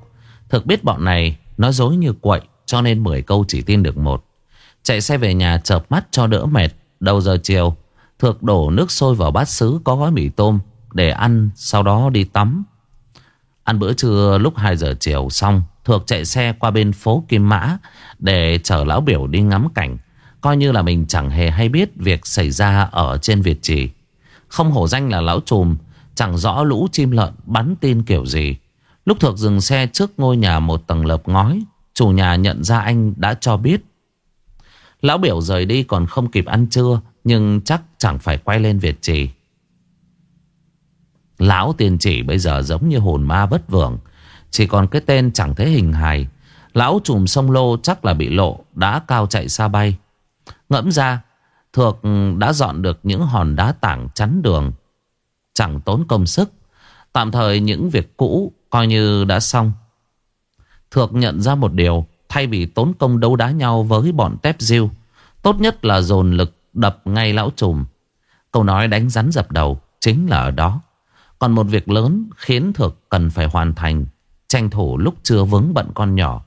Thực biết bọn này nói dối như quậy, Cho nên 10 câu chỉ tin được một. Chạy xe về nhà chợp mắt cho đỡ mệt, Đầu giờ chiều, Thược đổ nước sôi vào bát sứ có gói mì tôm Để ăn, sau đó đi tắm. Ăn bữa trưa lúc 2 giờ chiều xong, Thược chạy xe qua bên phố Kim Mã Để chở lão biểu đi ngắm cảnh. Coi như là mình chẳng hề hay biết Việc xảy ra ở trên Việt Trì. Không hổ danh là lão trùm Chẳng rõ lũ chim lợn bắn tin kiểu gì. Lúc thuộc dừng xe trước ngôi nhà một tầng lợp ngói, Chủ nhà nhận ra anh đã cho biết. Lão biểu rời đi còn không kịp ăn trưa, Nhưng chắc chẳng phải quay lên Việt trì. Lão tiền chỉ bây giờ giống như hồn ma bất vượng, Chỉ còn cái tên chẳng thấy hình hài. Lão trùm sông lô chắc là bị lộ, Đã cao chạy xa bay. Ngẫm ra, Thược đã dọn được những hòn đá tảng chắn đường. Chẳng tốn công sức. Tạm thời những việc cũ Coi như đã xong. Thược nhận ra một điều, Thay vì tốn công đấu đá nhau với bọn tép diêu, Tốt nhất là dồn lực đập ngay lão trùm. Câu nói đánh rắn dập đầu Chính là ở đó. Còn một việc lớn khiến Thược cần phải hoàn thành, Tranh thủ lúc chưa vướng bận con nhỏ.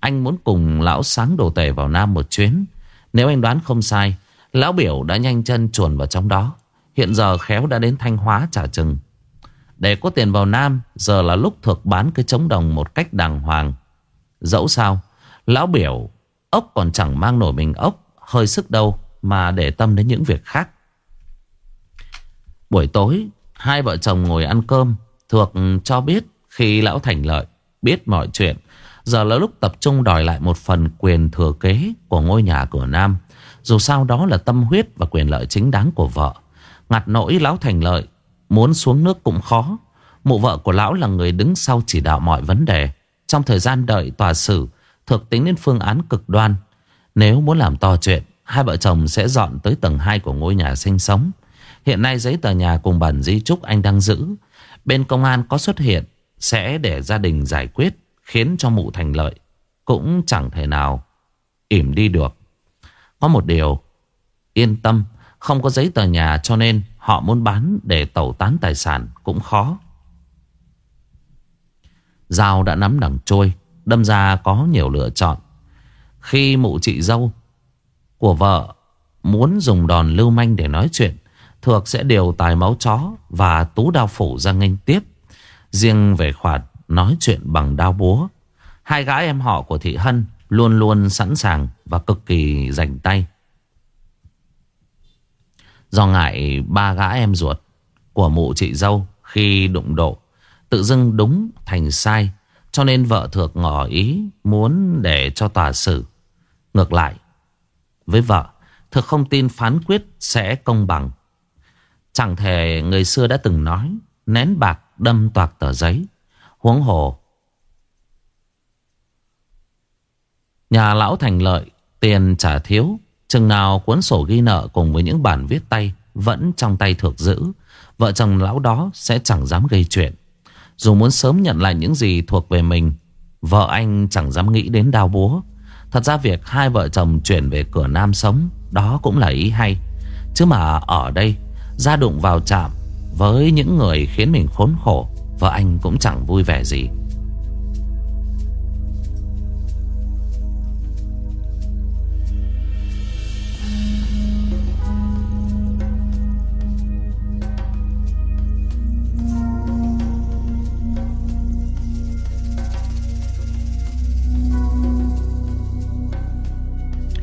Anh muốn cùng lão sáng đồ tể vào Nam một chuyến. Nếu anh đoán không sai, Lão biểu đã nhanh chân chuồn vào trong đó. Hiện giờ khéo đã đến Thanh Hóa trả chừng. Để có tiền vào Nam, Giờ là lúc thực bán cái trống đồng một cách đàng hoàng. Dẫu sao, Lão biểu, Ốc còn chẳng mang nổi mình ốc, Hơi sức đâu Mà để tâm đến những việc khác. Buổi tối, Hai vợ chồng ngồi ăn cơm, Thuộc cho biết khi lão thành lợi Biết mọi chuyện, Giờ là lúc tập trung đòi lại một phần quyền thừa kế Của ngôi nhà cửa Nam. Dù sao đó là tâm huyết và quyền lợi chính đáng của vợ. Ngặt nỗi lão thành lợi, Muốn xuống nước cũng khó. Mụ vợ của lão là người đứng sau chỉ đạo mọi vấn đề. Trong thời gian đợi tòa xử Thực tính đến phương án cực đoan. Nếu muốn làm to chuyện, Hai vợ chồng sẽ dọn tới tầng 2 của ngôi nhà sinh sống. Hiện nay giấy tờ nhà cùng bản di trúc anh đang giữ. Bên công an có xuất hiện, Sẽ để gia đình giải quyết, Khiến cho mụ thành lợi. Cũng chẳng thể nào ỉm đi được. Có một điều, Yên tâm không có giấy tờ nhà cho nên họ muốn bán để tẩu tán tài sản cũng khó. Dao đã nắm đằng trôi, Đâm ra có nhiều lựa chọn. Khi mụ chị dâu Của vợ Muốn dùng đòn lưu manh để nói chuyện, Thược sẽ điều tài máu chó Và tú đao phủ ra nghênh tiếp. Riêng về khoản nói chuyện bằng đao búa, Hai gái em họ của Thị Hân Luôn luôn sẵn sàng Và cực kỳ rảnh tay. Do ngại ba gã em ruột Của mụ chị dâu Khi đụng độ, Tự dưng đúng thành sai, Cho nên vợ Thược ngỏ ý Muốn để cho tòa xử. Ngược lại, Với vợ, Thược không tin phán quyết sẽ công bằng. Chẳng thể người xưa đã từng nói, Nén bạc đâm toạc tờ giấy, Huống hồ Nhà lão thành lợi Tiền trả thiếu Chừng nào cuốn sổ ghi nợ cùng với những bản viết tay Vẫn trong tay thược giữ Vợ chồng lão đó sẽ chẳng dám gây chuyện. Dù muốn sớm nhận lại những gì thuộc về mình, Vợ anh chẳng dám nghĩ đến đau búa. Thật ra việc hai vợ chồng chuyển về cửa Nam sống, Đó cũng là ý hay. Chứ mà ở đây Ra đụng vào chạm Với những người khiến mình khốn khổ, Vợ anh cũng chẳng vui vẻ gì.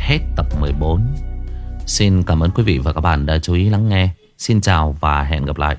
Hết tập 14 Xin cảm ơn quý vị và các bạn đã chú ý lắng nghe. Xin chào và hẹn gặp lại.